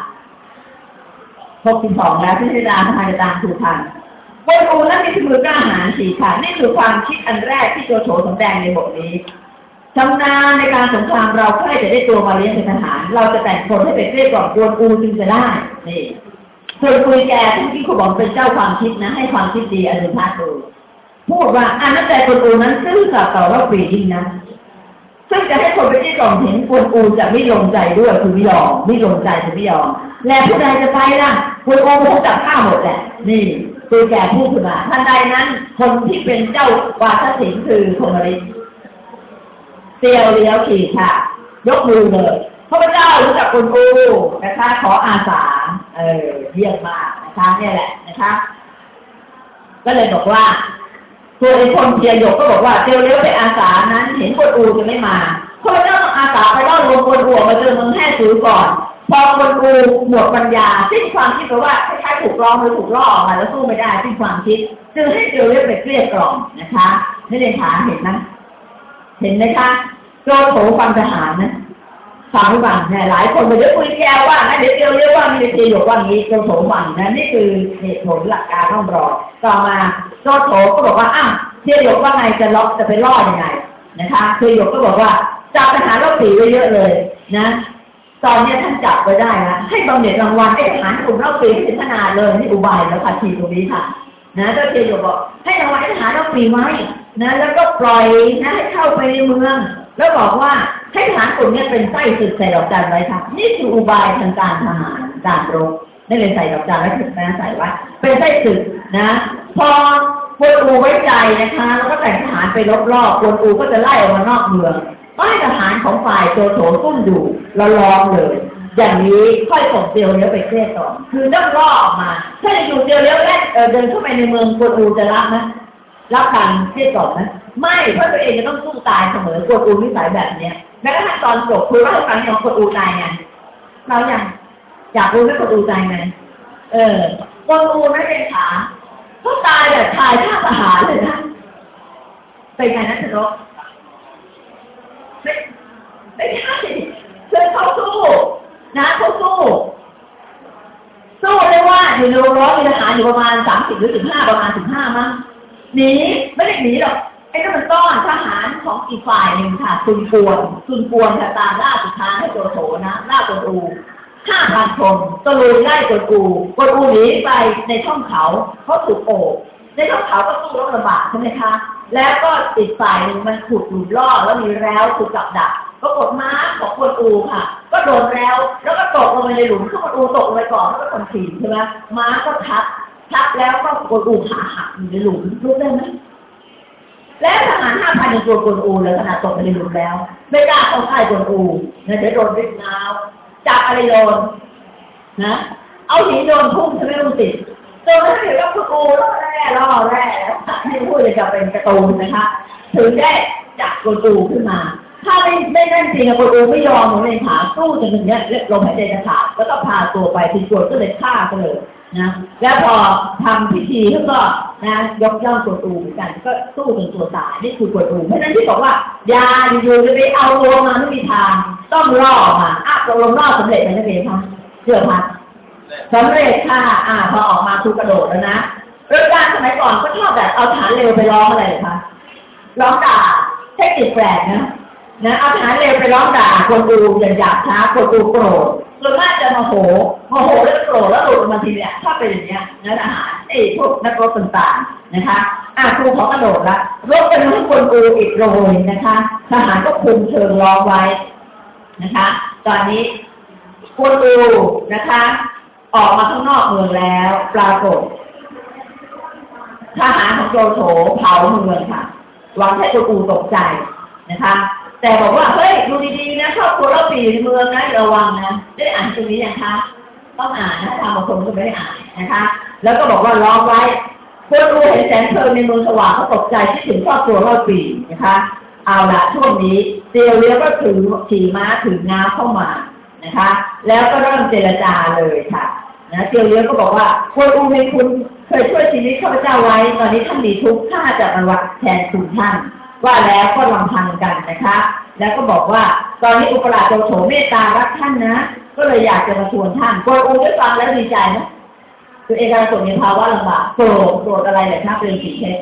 หกสิบสองแล้วชัชริตาทำไมจะตามครูทันบนอูนั้นมีฝีมือกล้าหาญสี่ค่ะนี่คือความคิดอันแรกที่โจโฉสำแดงในบทนี้ ชำนาญในการสงครามเราใครจะได้ตัวมาเลี้ยงเป็นทหาร เราจะแต่งคนให้เป็นเรียกกล่อมกวนอูจึงจะได้นี่เคยคุยแกที่ครูบอกเป็นเจ้าความคิดนะ ให้ความคิดดีอนุภาพดูพูดว่าอานักแต่กวนอูนั้นซื่อสัตย์ต่อเราปียิ่งนะซึ่งจะให้คนไปที่กล่องเห็นกวนอูจะไม่ลงใจด้วยคือไม่ยอมไม่ลงใจจะไม่ยอมแล้วผู้ใดจะไปล่ะกวนอูคงจับข้าหมดแหละนี่คือแกพูดขึ้นมาทันใดนั้น คนที่เป็นเจ้าวาทศิลป์คือคนมริ เตียวเลี้ยวขี่ค่ะ ยกมือเลยพระเจ้ารู้จักกวนอูนะคะขออาสาเออเยี่ยมมากนะคะเนี่ยแหละนะคะ ก็เลยบอกว่าตัวไอ้คนเทียหยกก็บอกว่าเจียวเลี้ยวไปอาสานั้น เห็นคนอูจะไม่มาพระเจ้าต้องอาสาไปล่อลวงคนอูมาเจอเมืองแห่ซื้อก่อนพอคนอูหมดปัญญาสิ้นความคิดแปลว่าคล้ายๆถูกล้อมหรือถูกล่อมาแล้วสู้ไม่ได้สิ้นความคิดจึงให้เจียวเลี้ยวไปเกลี้ยกล่อมนะคะไม่ได้ถามเห็นไหม เห็นไหมคะโจโฉฟังทหารนะฟังไม่ฟังเนี่ยหลายคนไปเดี๋ยวคุยแกวว่านะเดี๋ยวเจียวเลี้ยวว่ามีเจียวหยกว่างี้โจโฉฟังนะนี่คือเหตุผลหลักการต้องรอต่อมาโจโฉก็บอกว่าอ้าวเทียหยกว่าไงจะล็อกจะไปล่อยังไงนะคะเทียหยกก็บอกว่าจับทหารรบปีไว้เยอะเลยนะตอนนี้ท่านจับไว้ได้นะให้บำเหน็จรางวัลไอ้ทหารกลุ่มรบปีที่พัฒนาเลยนี่อุบายแล้วค่ะทีตรงนี้ค่ะนะเจ้าเทียหยกบอกให้รางวัลทหารรบปีไว้ นะแล้วก็ปล่อยนะให้เข้าไปในเมือง แล้วบอกว่าให้ทหารกลุ่มนี้เป็นไส้ศึกใส่ดอกจันไว้ค่ะนี่คืออุบายทางการทหารการรบได้เลยใส่ดอกจันแล้วถึงแม้ใส่ไว้เป็นไส้ศึกนะ พอกวนอูไว้ใจนะคะแล้วก็แต่งทหารไปรอบๆกวนอูก็จะไล่ออกมานอกเมืองก็ให้ทหารของฝ่ายโจโฉซุ่มอยู่ล้วล้อมเลย อย่างนี้ค่อยส่งเตียวเลี้ยวไปเกลี้ยกล่อมคือต้องล่อออกมา ถ้าอยู่เตียวเลี้ยวแรกเอ่เดินเข้าไปในเมืองกวนอูจะรับไหม รับการเกลี้ยกล่อมไหมไม่เพราะตัวเองจะต้องสู้ตายเสมอกวนอูนิสัยแบบเนี้ยแม้กระทั่งตอนจบคุยว่าให้ฟังของกวนอูตายไงเราอยากอยากรู้ไหมกวนอูตายไงเออกวนอูไม่เป็นขาเขาตายแบบชายชาติทหารเลยนะเป็นไงนะชนกไม่ไม่ใช่เชิญเขาสู้นะเขาสู้สู้ได้ว่าอยู่ในโรงร้อนมีทหารอยู่ประมาณสามสิบหรือสิบห้าประมาณสิบห้ามั้ง หนีไม่ได้หนีหรอกไอ้นั่นมันต้อนทหารของอีกฝ่ายหนึ่งค่ะซุนปวนซุนปวนค่ะตามล่าสุดท้ายให้โจโฉนะล่าตัวอูห้าพันคนตะลุยไล่กดอูกดอูหนีไปในช่องเขาเขาถูกโอบในช่องเขาก็สู้รบลำบากใช่ไหมคะแล้วก็ติดฝ่ายหนึ่งมันขุดหลุมล่อแล้วมีแร้วถูกจับดักปรากฏม้าของกดอูค่ะ ก็โดนแร้ว แล้วก็ตกลงไปในหลุมคือกดอูตกลงไปก่อนแล้วก็คนขี่ใช่ไหมม้าก็ทับ ทับแล้วก็กดอูขาหักอยู่ในหลุมรู้ได้ไหมและทหารห้าพันยังตัวกวนอูเลยขนาดตกไปในหลุมแล้ว ไม่กล้าเข้าใกล้กวนอูนะเดี๋ยวโดนริบน้าวจับอะไรโดนนะเอาหินโดนพุ่งใช่ไหมลุติดโดนแล้วเดี๋ยวก็กวนอูล่อแร่ล่อแร่ให้พูดเลยจะเป็นกร์ตูนนะคะถึงได้จับกวนอูขึ้นมาถ้าไม่ไม่นั่นจริงอะกนอูไม่ยอมหนูเลยขาสู้จนถึงเนี้ยลมหายใจจะขาดแล้วก็พาตัวไปถึงกวนก็เลยฆ่าเลย นะแล้วพอทำพิธีเขาก็นะยกย่องตัวตูเหมือนกัน ก็สู้จนตัวตายนี่คือตัวตูเพราะฉะนั้นที่บอกว่ายาอยู่ๆจะไปเอาตัวมาไม่มีทางต้องล่อมาอะตกลงล่อสำเร็จไหมนักเรียนคะเชื่อพัดสำเร็จค่ะอ่าพอออกมาคือกระโดดแล้วนะเรื่องการสมัยก่อนก็ชอบแบบเอาฐานเร็วไปร้องอะไรเหรอคะร้องด่าเทคนิคแปลกนะนะเอาทหารเร็วไปร้องด่าคนดูอย่างหยาบช้าคนดูโกรธ ส่วนมากจะโมโหโมโหแล้วโกรธแล้วหลุดออกมาทีเนี่ยถ้าเป็นอย่างเงี้ยนะทหารไอ้พวกนักรบต่างๆนะคะอะครูขอกระโดดละรบกันทั้งคนดูอีกโรยนะคะทหารก็คุมเชิงล้อมไว้นะคะ ตอนนี้คนดูนะคะ ออกมาข้างนอกเมืองแล้วปรากฏทหารของโจโฉเผาเมืองค่ะหวังให้ตัวอูตกใจนะคะ แต่บอกว่าเฮ้ยดูดีๆนะครอบครัวเราปีนเมืองนะระวังนะได้อ่านตรงนี้ยังคะต้องอ่านนะทางบางคนก็ไม่ได้อ่านนะคะ แล้วก็บอกว่าล้อมไว้คนรู้เห็นแสงเพลิงในเมืองสว่างเขาตกใจที่ถึงครอบครัวเล่าปีนะคะเอาละช่วงนี้เตียวเลียก็ถือขี่ม้าถือน้ำเข้ามานะคะ แล้วก็เริ่มเจรจาเลยค่ะนะเตียวเลียก็บอกว่าคนอูในคุณเคยช่วยชีวิตข้าพเจ้าไว้ ตอนนี้ท่านมีทุกข์ข้าจะมาวัดแทนคุณท่าน ว่าแล้วก็ลำพังกันนะคะ แล้วก็บอกว่าตอนนี้อุปราชโจโฉเมตตารักท่านนะ ก็เลยอยากจะมาชวนท่านโกวนอูได้ฟังแล้วดีใจนะตัวเองกำลังตกในภาวะลำบากโกรธโกรธอะไรเลยถ้าเป็นสีเพชร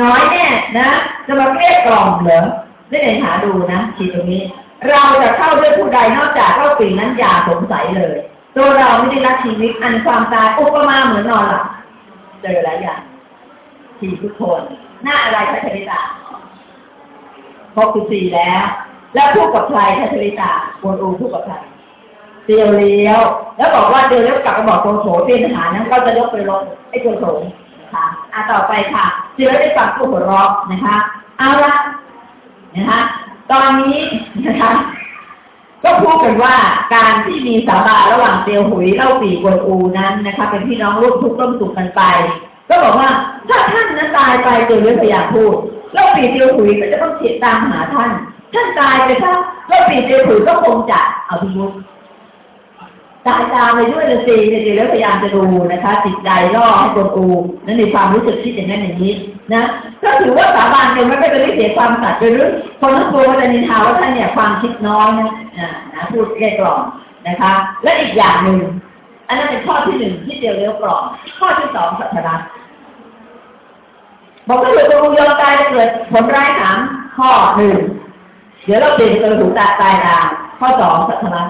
น้อยแน่นะ จะมาเกลี้ยกล่อมเหรอได้เห็นหาดูนะทีตรงนี้ เราจะเข้าด้วยผู้ใดนอกจากเล่าปีนั้นอย่าสงสัยเลยตัวเราไม่ได้รักชีวิตอันความตายอุปมาเหมือนนอนหลับเจอแล้วอย่าง ที่ทุกคน หน้าอะไรพระชริตาหกสิบสี่แล้ว แล้วพูดกับใครพระชริตาบนอูพูดกับใครเตียวเลี้ยว แล้วบอกว่าเดียวเลี้ยวกลับมาบอกโจโฉเป็นทหารนั้นก็จะยกไปลงไอ้โจโฉนะคะอะต่อไปค่ะเจียวได้ฟังผู้หัวเราะนะคะเอาละนะคะตอนนี้นะคะก็พูดกันว่าการที่มีสาบาระหว่างเตียวหุยเล่าปีกวนอูนั้นนะคะ เป็นพี่น้องร่วมทุกข์ร่วมสุขกันไป ก็บอกว่าถ้าท่านนั้นตายไปเตียวเยวพยายามพูดเล่าปีเตียวหุยก็จะต้องเฉียดตามหาท่าน ท่านตายไปซะเล่าปีเตียวหุยก็คงจะเอาพิมุตตายตามไปด้วยเลยสิเตียวเลี้ยวพยายามจะดูนะคะจิตใจล่อให้กวนอูนั้นมีความรู้สึกคิดอย่างนั้นอย่างนี้นะก็ถือว่าสาบานกันไม่เป็นไม่เสียความสัตย์ไปหรือคนทั้งตัวจะนินทาว่าท่านเนี่ยความคิดน้อยนะนะพูดแก้กล่อมนะคะ และอีกอย่างหนึ่งอันนั้นเป็นข้อที่หนึ่งที่เดียวเลี้ยวกล่อมข้อที่สองสัทธรัต บอกว่าเดี๋ยวตัวยอมตายจะเกิดผลร้ายสามข้อหนึ่งเดี๋ยวเราเปลี่ยนเป็นหูตาตายตาข้อสองสัทธรัต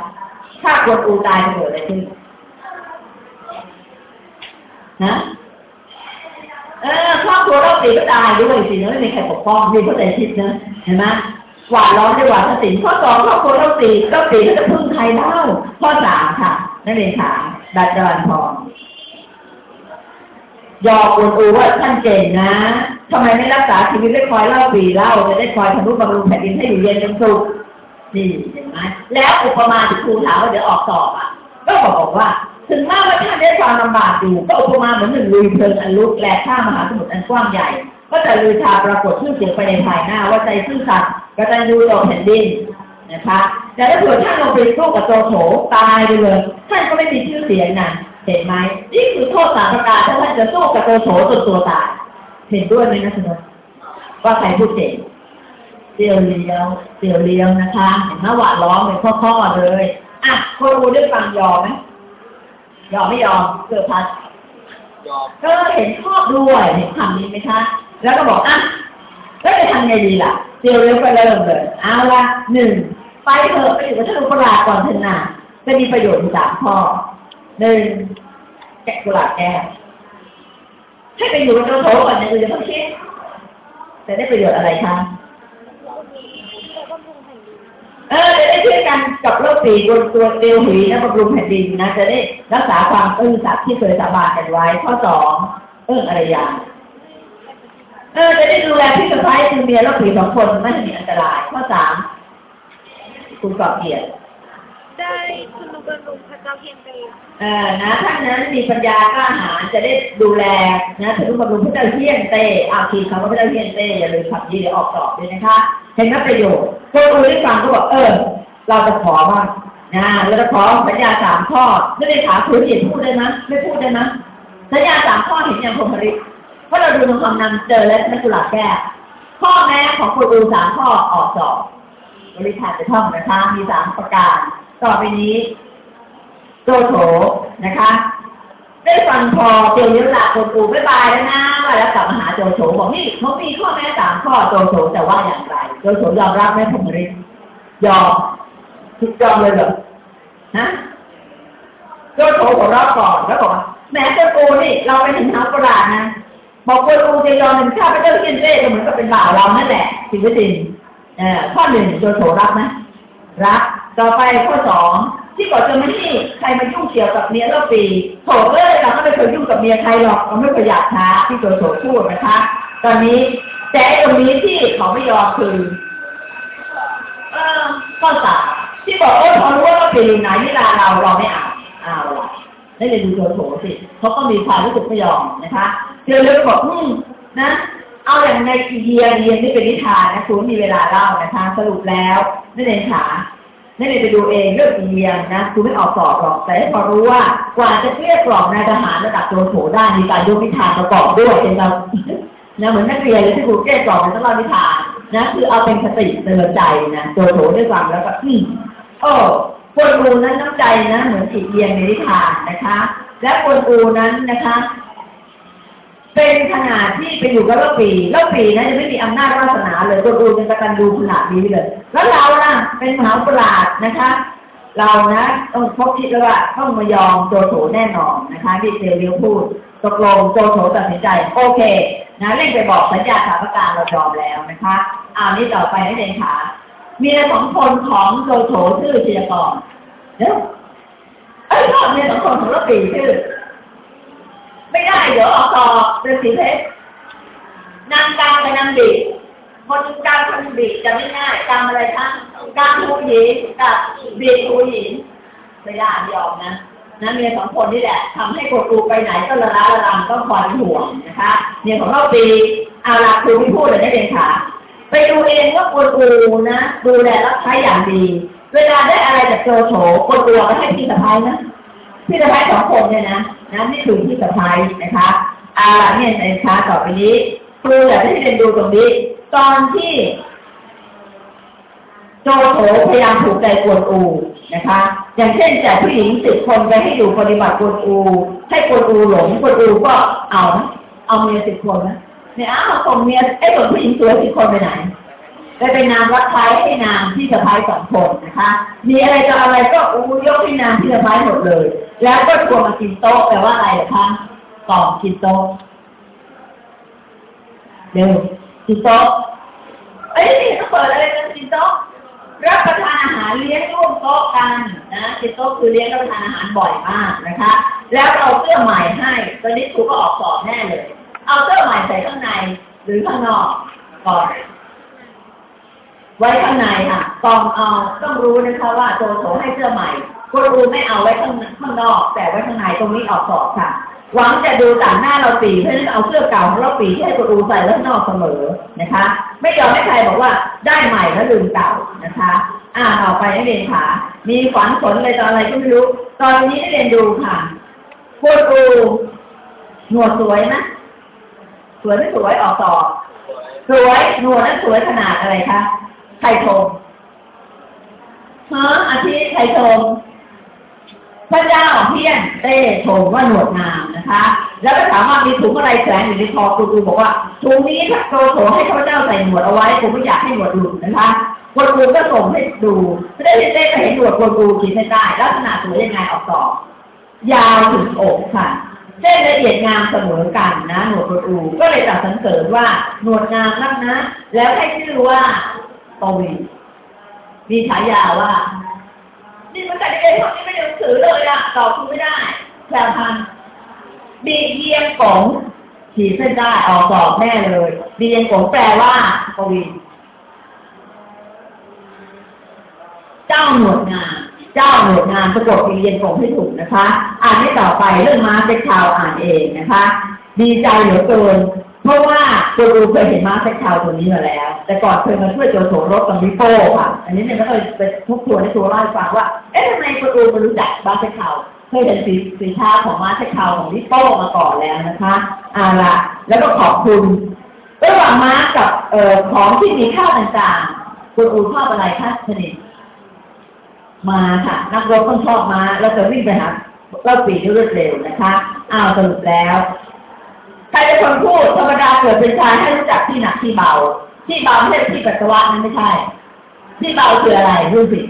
ถ้าคนอูตายจะเกิดอะไรขึ้นนะเออครอบครัวเราตีก็ตายด้วยสินะไม่มีใครปกป้องมีพระใจคิดนะเห็นไหมหวานร้อนด้วยหวานสินข้อสองครอบครัวเราตีเราตีก็จะพึ่งใครเล่าข้อสามค่ะนั่นเองค่ะดัดจรันทอง ยอมอุนอูว่าท่านเก่งนะทำไมไม่รักษาชีวิตได้คอยเล่าปีเล่าจะได้คอยทำนุบำรุงแผ่นดินให้อยู่เย็นเป็นสุขนี่เห็นไหมแล้วอุปมาถึงครูถามว่าเดี๋ยวออกสอบอะ ก็บอกว่า ถึงแม้ว่าท่านได้ความลำบากอยู่ก็อุปมาเหมือนหนึ่งลุยเพลิงอันลุกแลข้ามมหาสมุทรอันกว้างใหญ่ ก็จะลือชาปรากฏชื่อเสียงไปในภายหน้าว่าใจซื่อสัตย์กตัญญูต่อแผ่นดินนะคะแต่ถ้าเผื่อท่านลงไปสู้กับโจโฉตายไปเลยท่านก็ไม่มีชื่อเสียงนะ เห็นไหมนี่คือโทษสามประการถ้าท่านจะสู้กับโจโฉจนตัวตายเห็นด้วยไหมนะคุณว่าใครพูดเจ๋งเตียวเลี้ยวเตียวเลี้ยวนะคะเห็นไหมหวานล้อมเป็นข้อๆเลยอะคนรู้ได้ฟังยอมไหมยอมไม่ยอมเกิดพัดยอมก็เห็นชอบด้วยเห็นคำนี้ไหมคะ แล้วก็บอกอะแล้วจะทำไงดีล่ะเตียวเลี้ยวก็เริ่มเลยเอาละหนึ่งไปเถอะไปอยู่กับท่านอุปราชก่อนเถอะนะจะมีประโยชน์อยู่สามข้อหนึ่ง แกะกุหลาบแก้วให้ไปอยู่กับโจโฉก่อนนะคุณจะต้องคิดแต่ได้ประโยชน์อะไรคะแล้วก็พุงแผ่นดินเออจะได้ช่วยกันกับโรคปีดวงตัวเตียวหุยนะบำรุงแผ่นดินนะจะได้รักษาความซื่อสัตย์ที่เคยสาบานกันไว้ ข้อสองเอออะไรอย่างเออจะได้ดูแลพี่สะพ้ายคือเมียโรคปีสองคนไม่ให้มีอันตราย ข้อสามคุณกอบเกียรติ ได้คุณลุงบรรลุพระเจ้าเพียงไปเออนะท่านนั้นมีปัญญากล้าหาญจะได้ดูแลนะถึงบำรุงพระเจ้าเฮียนเต้อาคีคำว่าพระเจ้าเฮียนเต้อย่าลืมขับยีออกสอบด้วยนะคะเห็นไหมประโยชน์คนอื่นได้ฟังก็บอกเออ เราจะขอบ้างนะเราจะขอสัญญาสามข้อไม่ได้ถามคุณเห็นพูดได้ไหมไม่พูดได้ไหมสัญญาสามข้อเห็นอย่างพรมริเพราะเราดูในความนำเจอแล้วนักกุหลาบแก้ข้อแม้ของคนอื่นสามข้อออกสอบบริษัทจะท่องนะคะมีสามประการ ต่อไปนี้โจโฉนะคะได้ฟังพอเตียวยิ้มหลักคนกูไม่บายแล้วนะว่าแล้วกลับมาหาโจโฉบอกนี่เขามีข้อแม้สามข้อโจโฉแต่ว่าอย่างไรโจโฉยอมรับไหมผมริยอมยอมเลยเหรอฮะโจโฉหัวเราะก่อนแล้วบอกว่าแม้โจโฉนี่เราไปถึงท้าประหลาดนะบอกคนกูจะยอมเป็นข้าพเจ้าเทียนเต้ก็เหมือนกับเป็นบ่าวเรานั่นแหละจริงไม่จริงเอ่อข้อหนึ่งโจโฉรับไหมรับ ต่อไปข้อสองที่บอกจะไม่ให้ใครมายุ่งเกี่ยวกับเมียเราปีโถเอ้ยเราก็ไม่เคยยุ่งกับเมียใครหรอกเราไม่เคยอยากช้าที่โจโฉพูดนะคะ ตอนนี้แต่ตรงนี้ที่เขาไม่ยอมคือเออข้อสามที่บอกเออพอรู้ว่าเราปีไหนเวลาเราเราไม่เอาเอาละได้เลยดูโจโฉสิเขาก็มีความรู้สึกไม่ยอมนะคะเจอเลยบอกอืมนะเอาอย่างในเดียเรียนนี่เป็นนิทานนะคุณมีเวลาเล่านะคะ สรุปแล้วนั่นเองค่ะ นั่นเองไปดูเองเรื่องอีเดียนะคุณไม่ออกสอบหรอกแต่ให้พอรู้ว่ากว่าจะเกลี้ยกล่อมนายทหารระดับโจโฉได้มีการยกนิทานประกอบด้วยเป็นเรานะเหมือนนักเรียนเลยที่ครูเกลี้ยกล่อมมันต้องเล่านิทานนะคือเอาเป็นคติเตือนใจนะโจโฉได้ฟังแล้วก็อืมโอ้คนอูนั้นน้ำใจนะเหมือนอีเดียงในนิทานนะคะ และคนอูนั้นนะคะ เป็นขนาดที่ไปอยู่กับเล่าปีเล่าปีนะจะไม่มีอำนาจวาสนาเลยตัวอูเป็นกตันดูขนาดนี้เลย แล้วเราล่ะเป็นมหาปราชญ์นะคะ เรานะต้องพบคิดแล้วว่าต้องมายอมโจโฉแน่นอนนะคะที่เซลเลียวพูดตกลงโจโฉตัดสินใจโอเคนะเร่งไปบอกสัญญาสามประการเรายอมแล้วนะคะอ่านี่ต่อไปให้เดนขามีสองคนของโจโฉชื่อชยกรเดี๋ยวไอ้ยอดเนี่ยสองคนของเล่าปีชื่อ ไม่ได้เดี๋ยวออกต่อเป็นสีเพชรนางกลางกับนางบีคนกลางคนบีจะไม่ง่ายกลางอะไรคะกลางทูหญิงกับบีทูหญิงไม่ได้ยอมนะนะเมียสองคนนี่แหละทำให้กดอูไปไหนก็ละล้าละลังต้องคอยห่วงนะคะเมียของเราปีอาลาคือไม่พูดเลยนะเด็กขาไปดูเองว่ากดอูนะดูแลรับใช้อย่างดี เวลาได้อะไรจากโจโฉกดอูเอาไปให้พี่สะพ้ายนะพี่สะพ้ายสองคนเนี่ยนะ นะนี่คือพี่สะพ้ายนะคะเอาล่ะเนี่ยในช้าต่อไปนี้ครูอยากให้เรียนดูตรงนี้ ตอนที่โจโฉพยายามถูกใจกวนอูนะคะ อย่างเช่นจัดผู้หญิงสิบคนไปให้อยู่ปฏิบัติกวนอู ให้กวนอูหลงกวนอูก็เอาเอาเมียสิบคนนะเนี่ยเอาส่งเมียไอ้ส่งผู้หญิงสวยสิบคนไปไหน ไปเป็นนางรับใช้ให้นางที่สะพ้ายสองคนนะคะ มีอะไรจะอะไรก็อู้ยกให้นางที่สะพ้ายหมดเลย แล้วก็ชวนมากินโต๊ะแปลว่าอะไรเหรอคะกล่องกินโต๊ะเร็วกินโต๊ะเอ้ยนี่ต้องเปิดอะไรกันกินโต๊ะรับประทานอาหารเลี้ยงร่วมโต๊ะกันนะกินโต๊ะคือเลี้ยงรับประทานอาหารบ่อยมากนะคะ แล้วเอาเสื้อใหม่ให้ ตอนนี้ครูก็ออกสอบแน่เลย เอาเสื้อใหม่ใส่ข้างในหรือข้างนอกก่อน ไว้ข้างในค่ะกองเอาต้องรู้นะคะว่าโจโฉให้เสื้อใหม่กูรูไม่เอาไว้ข้างข้างนอก แต่ไว้ข้างในตรงนี้ออกสอบค่ะหวังจะดูต่างหน้าเราปีเพราะฉะนั้นเอาเสื้อเก่าของเราปีที่ให้กูรูใส่ไว้ข้างนอกเสมอนะคะ ไม่ยอมให้ใครบอกว่าได้ใหม่แล้วลืมเก่านะคะ อ่าต่อไปนักเรียนค่ะ มีฝันฝนอะไรต่ออะไรก็ไม่รู้ ตอนนี้นักเรียนดูค่ะกูรูหนวดสวยนะสวยไม่สวยออกสอบสวยสวยหนวดนั้นสวยขนาดอะไรคะ ใครชมฮะอาทิตย์ใครชมพระเจ้าเพี้ยนได้ชมว่าหนวดงามนะคะ แล้วก็ถามว่ามีถุงอะไรแฝงอยู่ในคอคุณดูบอกว่าถุงนี้พระโตโถให้พระเจ้าใส่หนวดเอาไว้ผมไม่อยากให้หนวดหลุดนะคะคนดูก็ส่งให้ดูไม่ได้ได้ไปเห็นหนวดคนดูขีดเส้นใต้ลักษณะสวยยังไงออกต่อยาวถึงอกค่ะเส้นละเอียดงามเสมอกันนะหนวดกระอูก็เลยตัดสังเกตว่าหนวดงามนักนะ แล้วให้ชื่อว่า ปวีมีฉายาว่านี่มันแต่เด็กๆคนนี้ไม่ได้หนังสือเลยอะตอบคุณไม่ได้แพรพันบีเยียงกงขีดเส้นได้ออกสอบแน่เลยบีเยียงกงแปลว่าปวีเจ้าหนวดงามเจ้าหนวดงามสะกดปีเรียนผมให้ถูกนะคะ อ่านให้ต่อไปเรื่องม้าเซ็กชาวอ่านเองนะคะ ดีใจเหลือเกิน เพราะว่าตัวรูเคยเห็นม้าเซ็กชาวตัวนี้มาแล้ว แต่ก่อนเคยมาช่วยโจโฉรบกับวิโป้ค่ะ อันนี้เนี่ยก็เคยไปทุกทัวร์ในทัวร์เล่าให้ฟังว่า เอ๊ะทำไมตัวรูมันรู้จักม้าเซ็กชาวเคยเห็นสีสีเท้าของม้าเซ็กชาวของวิโป้มาก่อนแล้วนะคะอ่าละแล้วก็ขอบคุณระหว่างม้ากับเอ่อของที่มีค่าต่างๆคุณอูชอบอะไรคะชนิดมาค่ะ นักรบต้องชอบมาแล้วจะวิ่งไปหาเราปีด้วยรวดเร็วนะคะอ้าวสรุปแล้ว ใครเป็นคนพูดธรรมดาเกิดเป็นชายให้รู้จักที่หนักที่เบา ที่เบาไม่ใช่ที่ปัสสาวะนั่นไม่ใช่ ที่เบาคืออะไรรู้สิ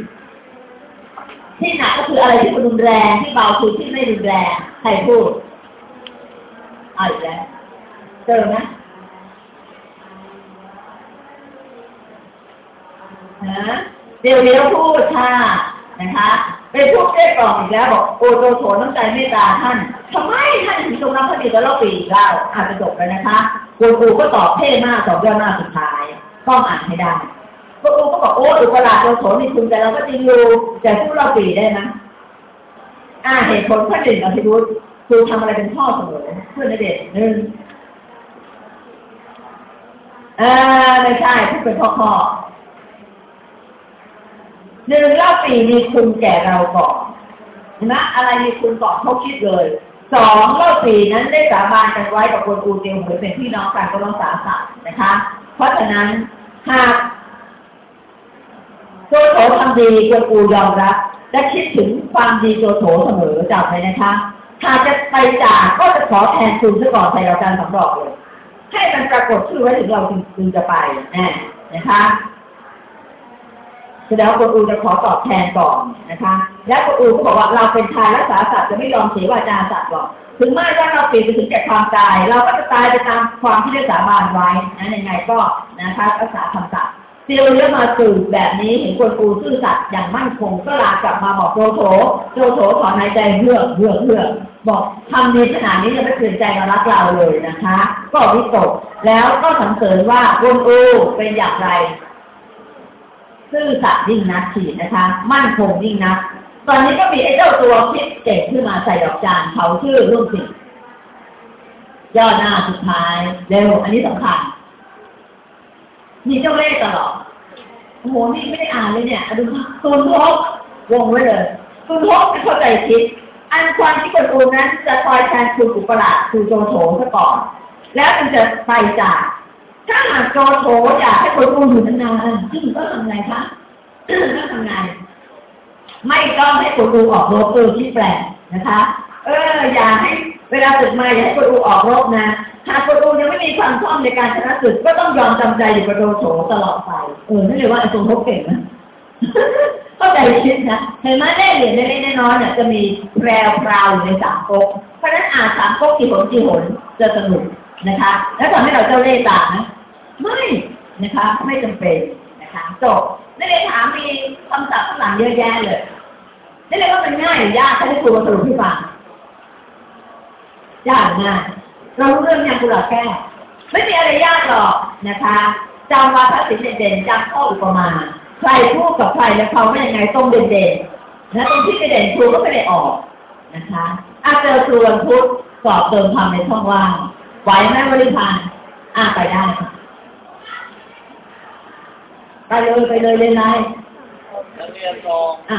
ที่หนักก็คืออะไรที่มันรุนแรงที่เบาคือที่ไม่รุนแรงใครพูดเอาอีกแล้วเจอไหมนะเดี๋ยวเดี๋ยวพูดค่ะนะคะ เป็นพูดเรียกกล่อมอีกแล้วบอกโอโตโถน้ำใจเมตตาท่านทำไมท่านถึงทรงรับพระดชแล้วปีอีกแล้วอาจจะจบแล้วนะคะกูกูก็ตอบเท่มากตอบยอดมากสุดท้ายต้องอ่านให้ได้พระองค์ก็บอกโอ้อุปราชโจโฉนี่คุณแต่เราก็จริงอยู่แต่ผู้เล่าปีได้ไหมอ่าเหตุผลข้อหนึ่งอภิรุษครูทำอะไรเป็นพ่อเสมอเพื่อนเด็กหนึ่งเออไม่ใช่ผู้เป็นพ่อพ่อ หนึ่งเล่าปีมีคุณแก่เราก่อนนไหมอะไรมีคุณก่อนเขาคิดเลยสองเล่าปีนั้นได้สาบานกันไว้กับคนอูเตียวเหมือนเป็นพี่น้องกันก็ต้องสาสัตนะคะ เพราะฉะนั้นหากโจโฉทำดีกวนอูยอมรับและคิดถึงความดีโจโฉเสมอจำไว้นะคะหากจะไปจากก็จะขอแทนคุณซะก่อนใส่เราการสำรอกเลยให้มันปรากฏชื่อไว้ถึงเราจึงจะไปแน่นะคะ แสดงว่ากวนอูจะขอตอบแทนก่อนนะคะ และกวนอูก็บอกว่าเราเป็นชายรักษาสัตว์จะไม่ยอมเสียวาจาสัตว์หรอกถึงแม้ว่าเราเปลี่ยนไปถึงแก่ความตาย เราก็จะตายไปตามความที่ได้สาบานไว้นะยังไงก็นะคะรักษาคำสัตย์เซียวเลี้ยมาสื่อแบบนี้เห็นกวนอูซื่อสัตย์อย่างมั่นคงก็ลากลับมาบอกโจโฉโจโฉถอนหายใจเฮือกเฮือกเฮือกบอกทำดีขนาดนี้ยังไม่เปลี่ยนใจมารักเราเลยนะคะ ก็วิตกแล้วก็สรรเสริญว่ากวนอูเป็นอย่างไร ซื่อสัตย์ยิ่งนักขีดนะคะ มั่นคงยิ่งนัก ตอนนี้ก็มีไอ้เจ้าตัวคิดเก่งขึ้นมาใส่ดอกจานเขาชื่อรุ่งสิงย่อหน้าสุดท้ายเร็วอันนี้สำคัญมีเจ้าเลขตลอดโอ้โหนี่ไม่ได้อ่านเลยเนี่ยดูตูนทบวงไว้เลยตูนทบไม่เข้าใจคิด อันความที่คนอูนั้นจะคอยแทนคุณอุปราชคือโจโฉซะก่อน แล้วมันจะไปจาก ถ้าหากโจโฉอยากให้คนอูอยู่นานๆซึ่งก็ทำไงคะก็ทำไงไม่ต้องให้คนอูออกรบเออที่แปลกนะคะ เออ อย่าให้เวลาศึกมาอย่าให้คนอูออกรบนะหากคนอูยังไม่มีความชอบในการชนะศึกก็ต้องยอมจำใจอยู่กับโจโฉตลอดไปเออนั่นเลยว่าไอ้ทรงทบเก่งนะเข้าใจคิดนะเห็นไหมแน่เหรียญเล็กๆน้อยๆเนี่ยจะมีแพรวพราวอยู่ในสามก๊กเพราะนั้นอ่านสามก๊กกี่หนกี่หนจะสนุกนะคะ แล้วทำให้เราเจ้าเล่ห์ตานะ ไม่นะคะ ไม่จำเป็นนะคะจบนักเรียนถามมีคำศัพท์ข้างหลังเยอะแยะเลยนักเรียนว่ามันง่ายหรือยากถ้าให้ครูมาสรุปให้ฟังยากง่ายเรารู้เรื่องยังกุหลาบแก้ไม่มีอะไรยากหรอกนะคะจำวาทศิลป์เด่นๆจำข้ออุปมาใครพูดกับใครแล้วเขาไม่ยังไงต้องเด่นๆนะตรงที่ไม่เด่นครูก็ไม่ได้ออกนะคะอาเจอครูวันพุธสอบเติมคำในช่องว่างไหวไหมวริพันธ์อ่าไปได้ ไปเลยไปเลยเลยนายนักเรียนลองอ่า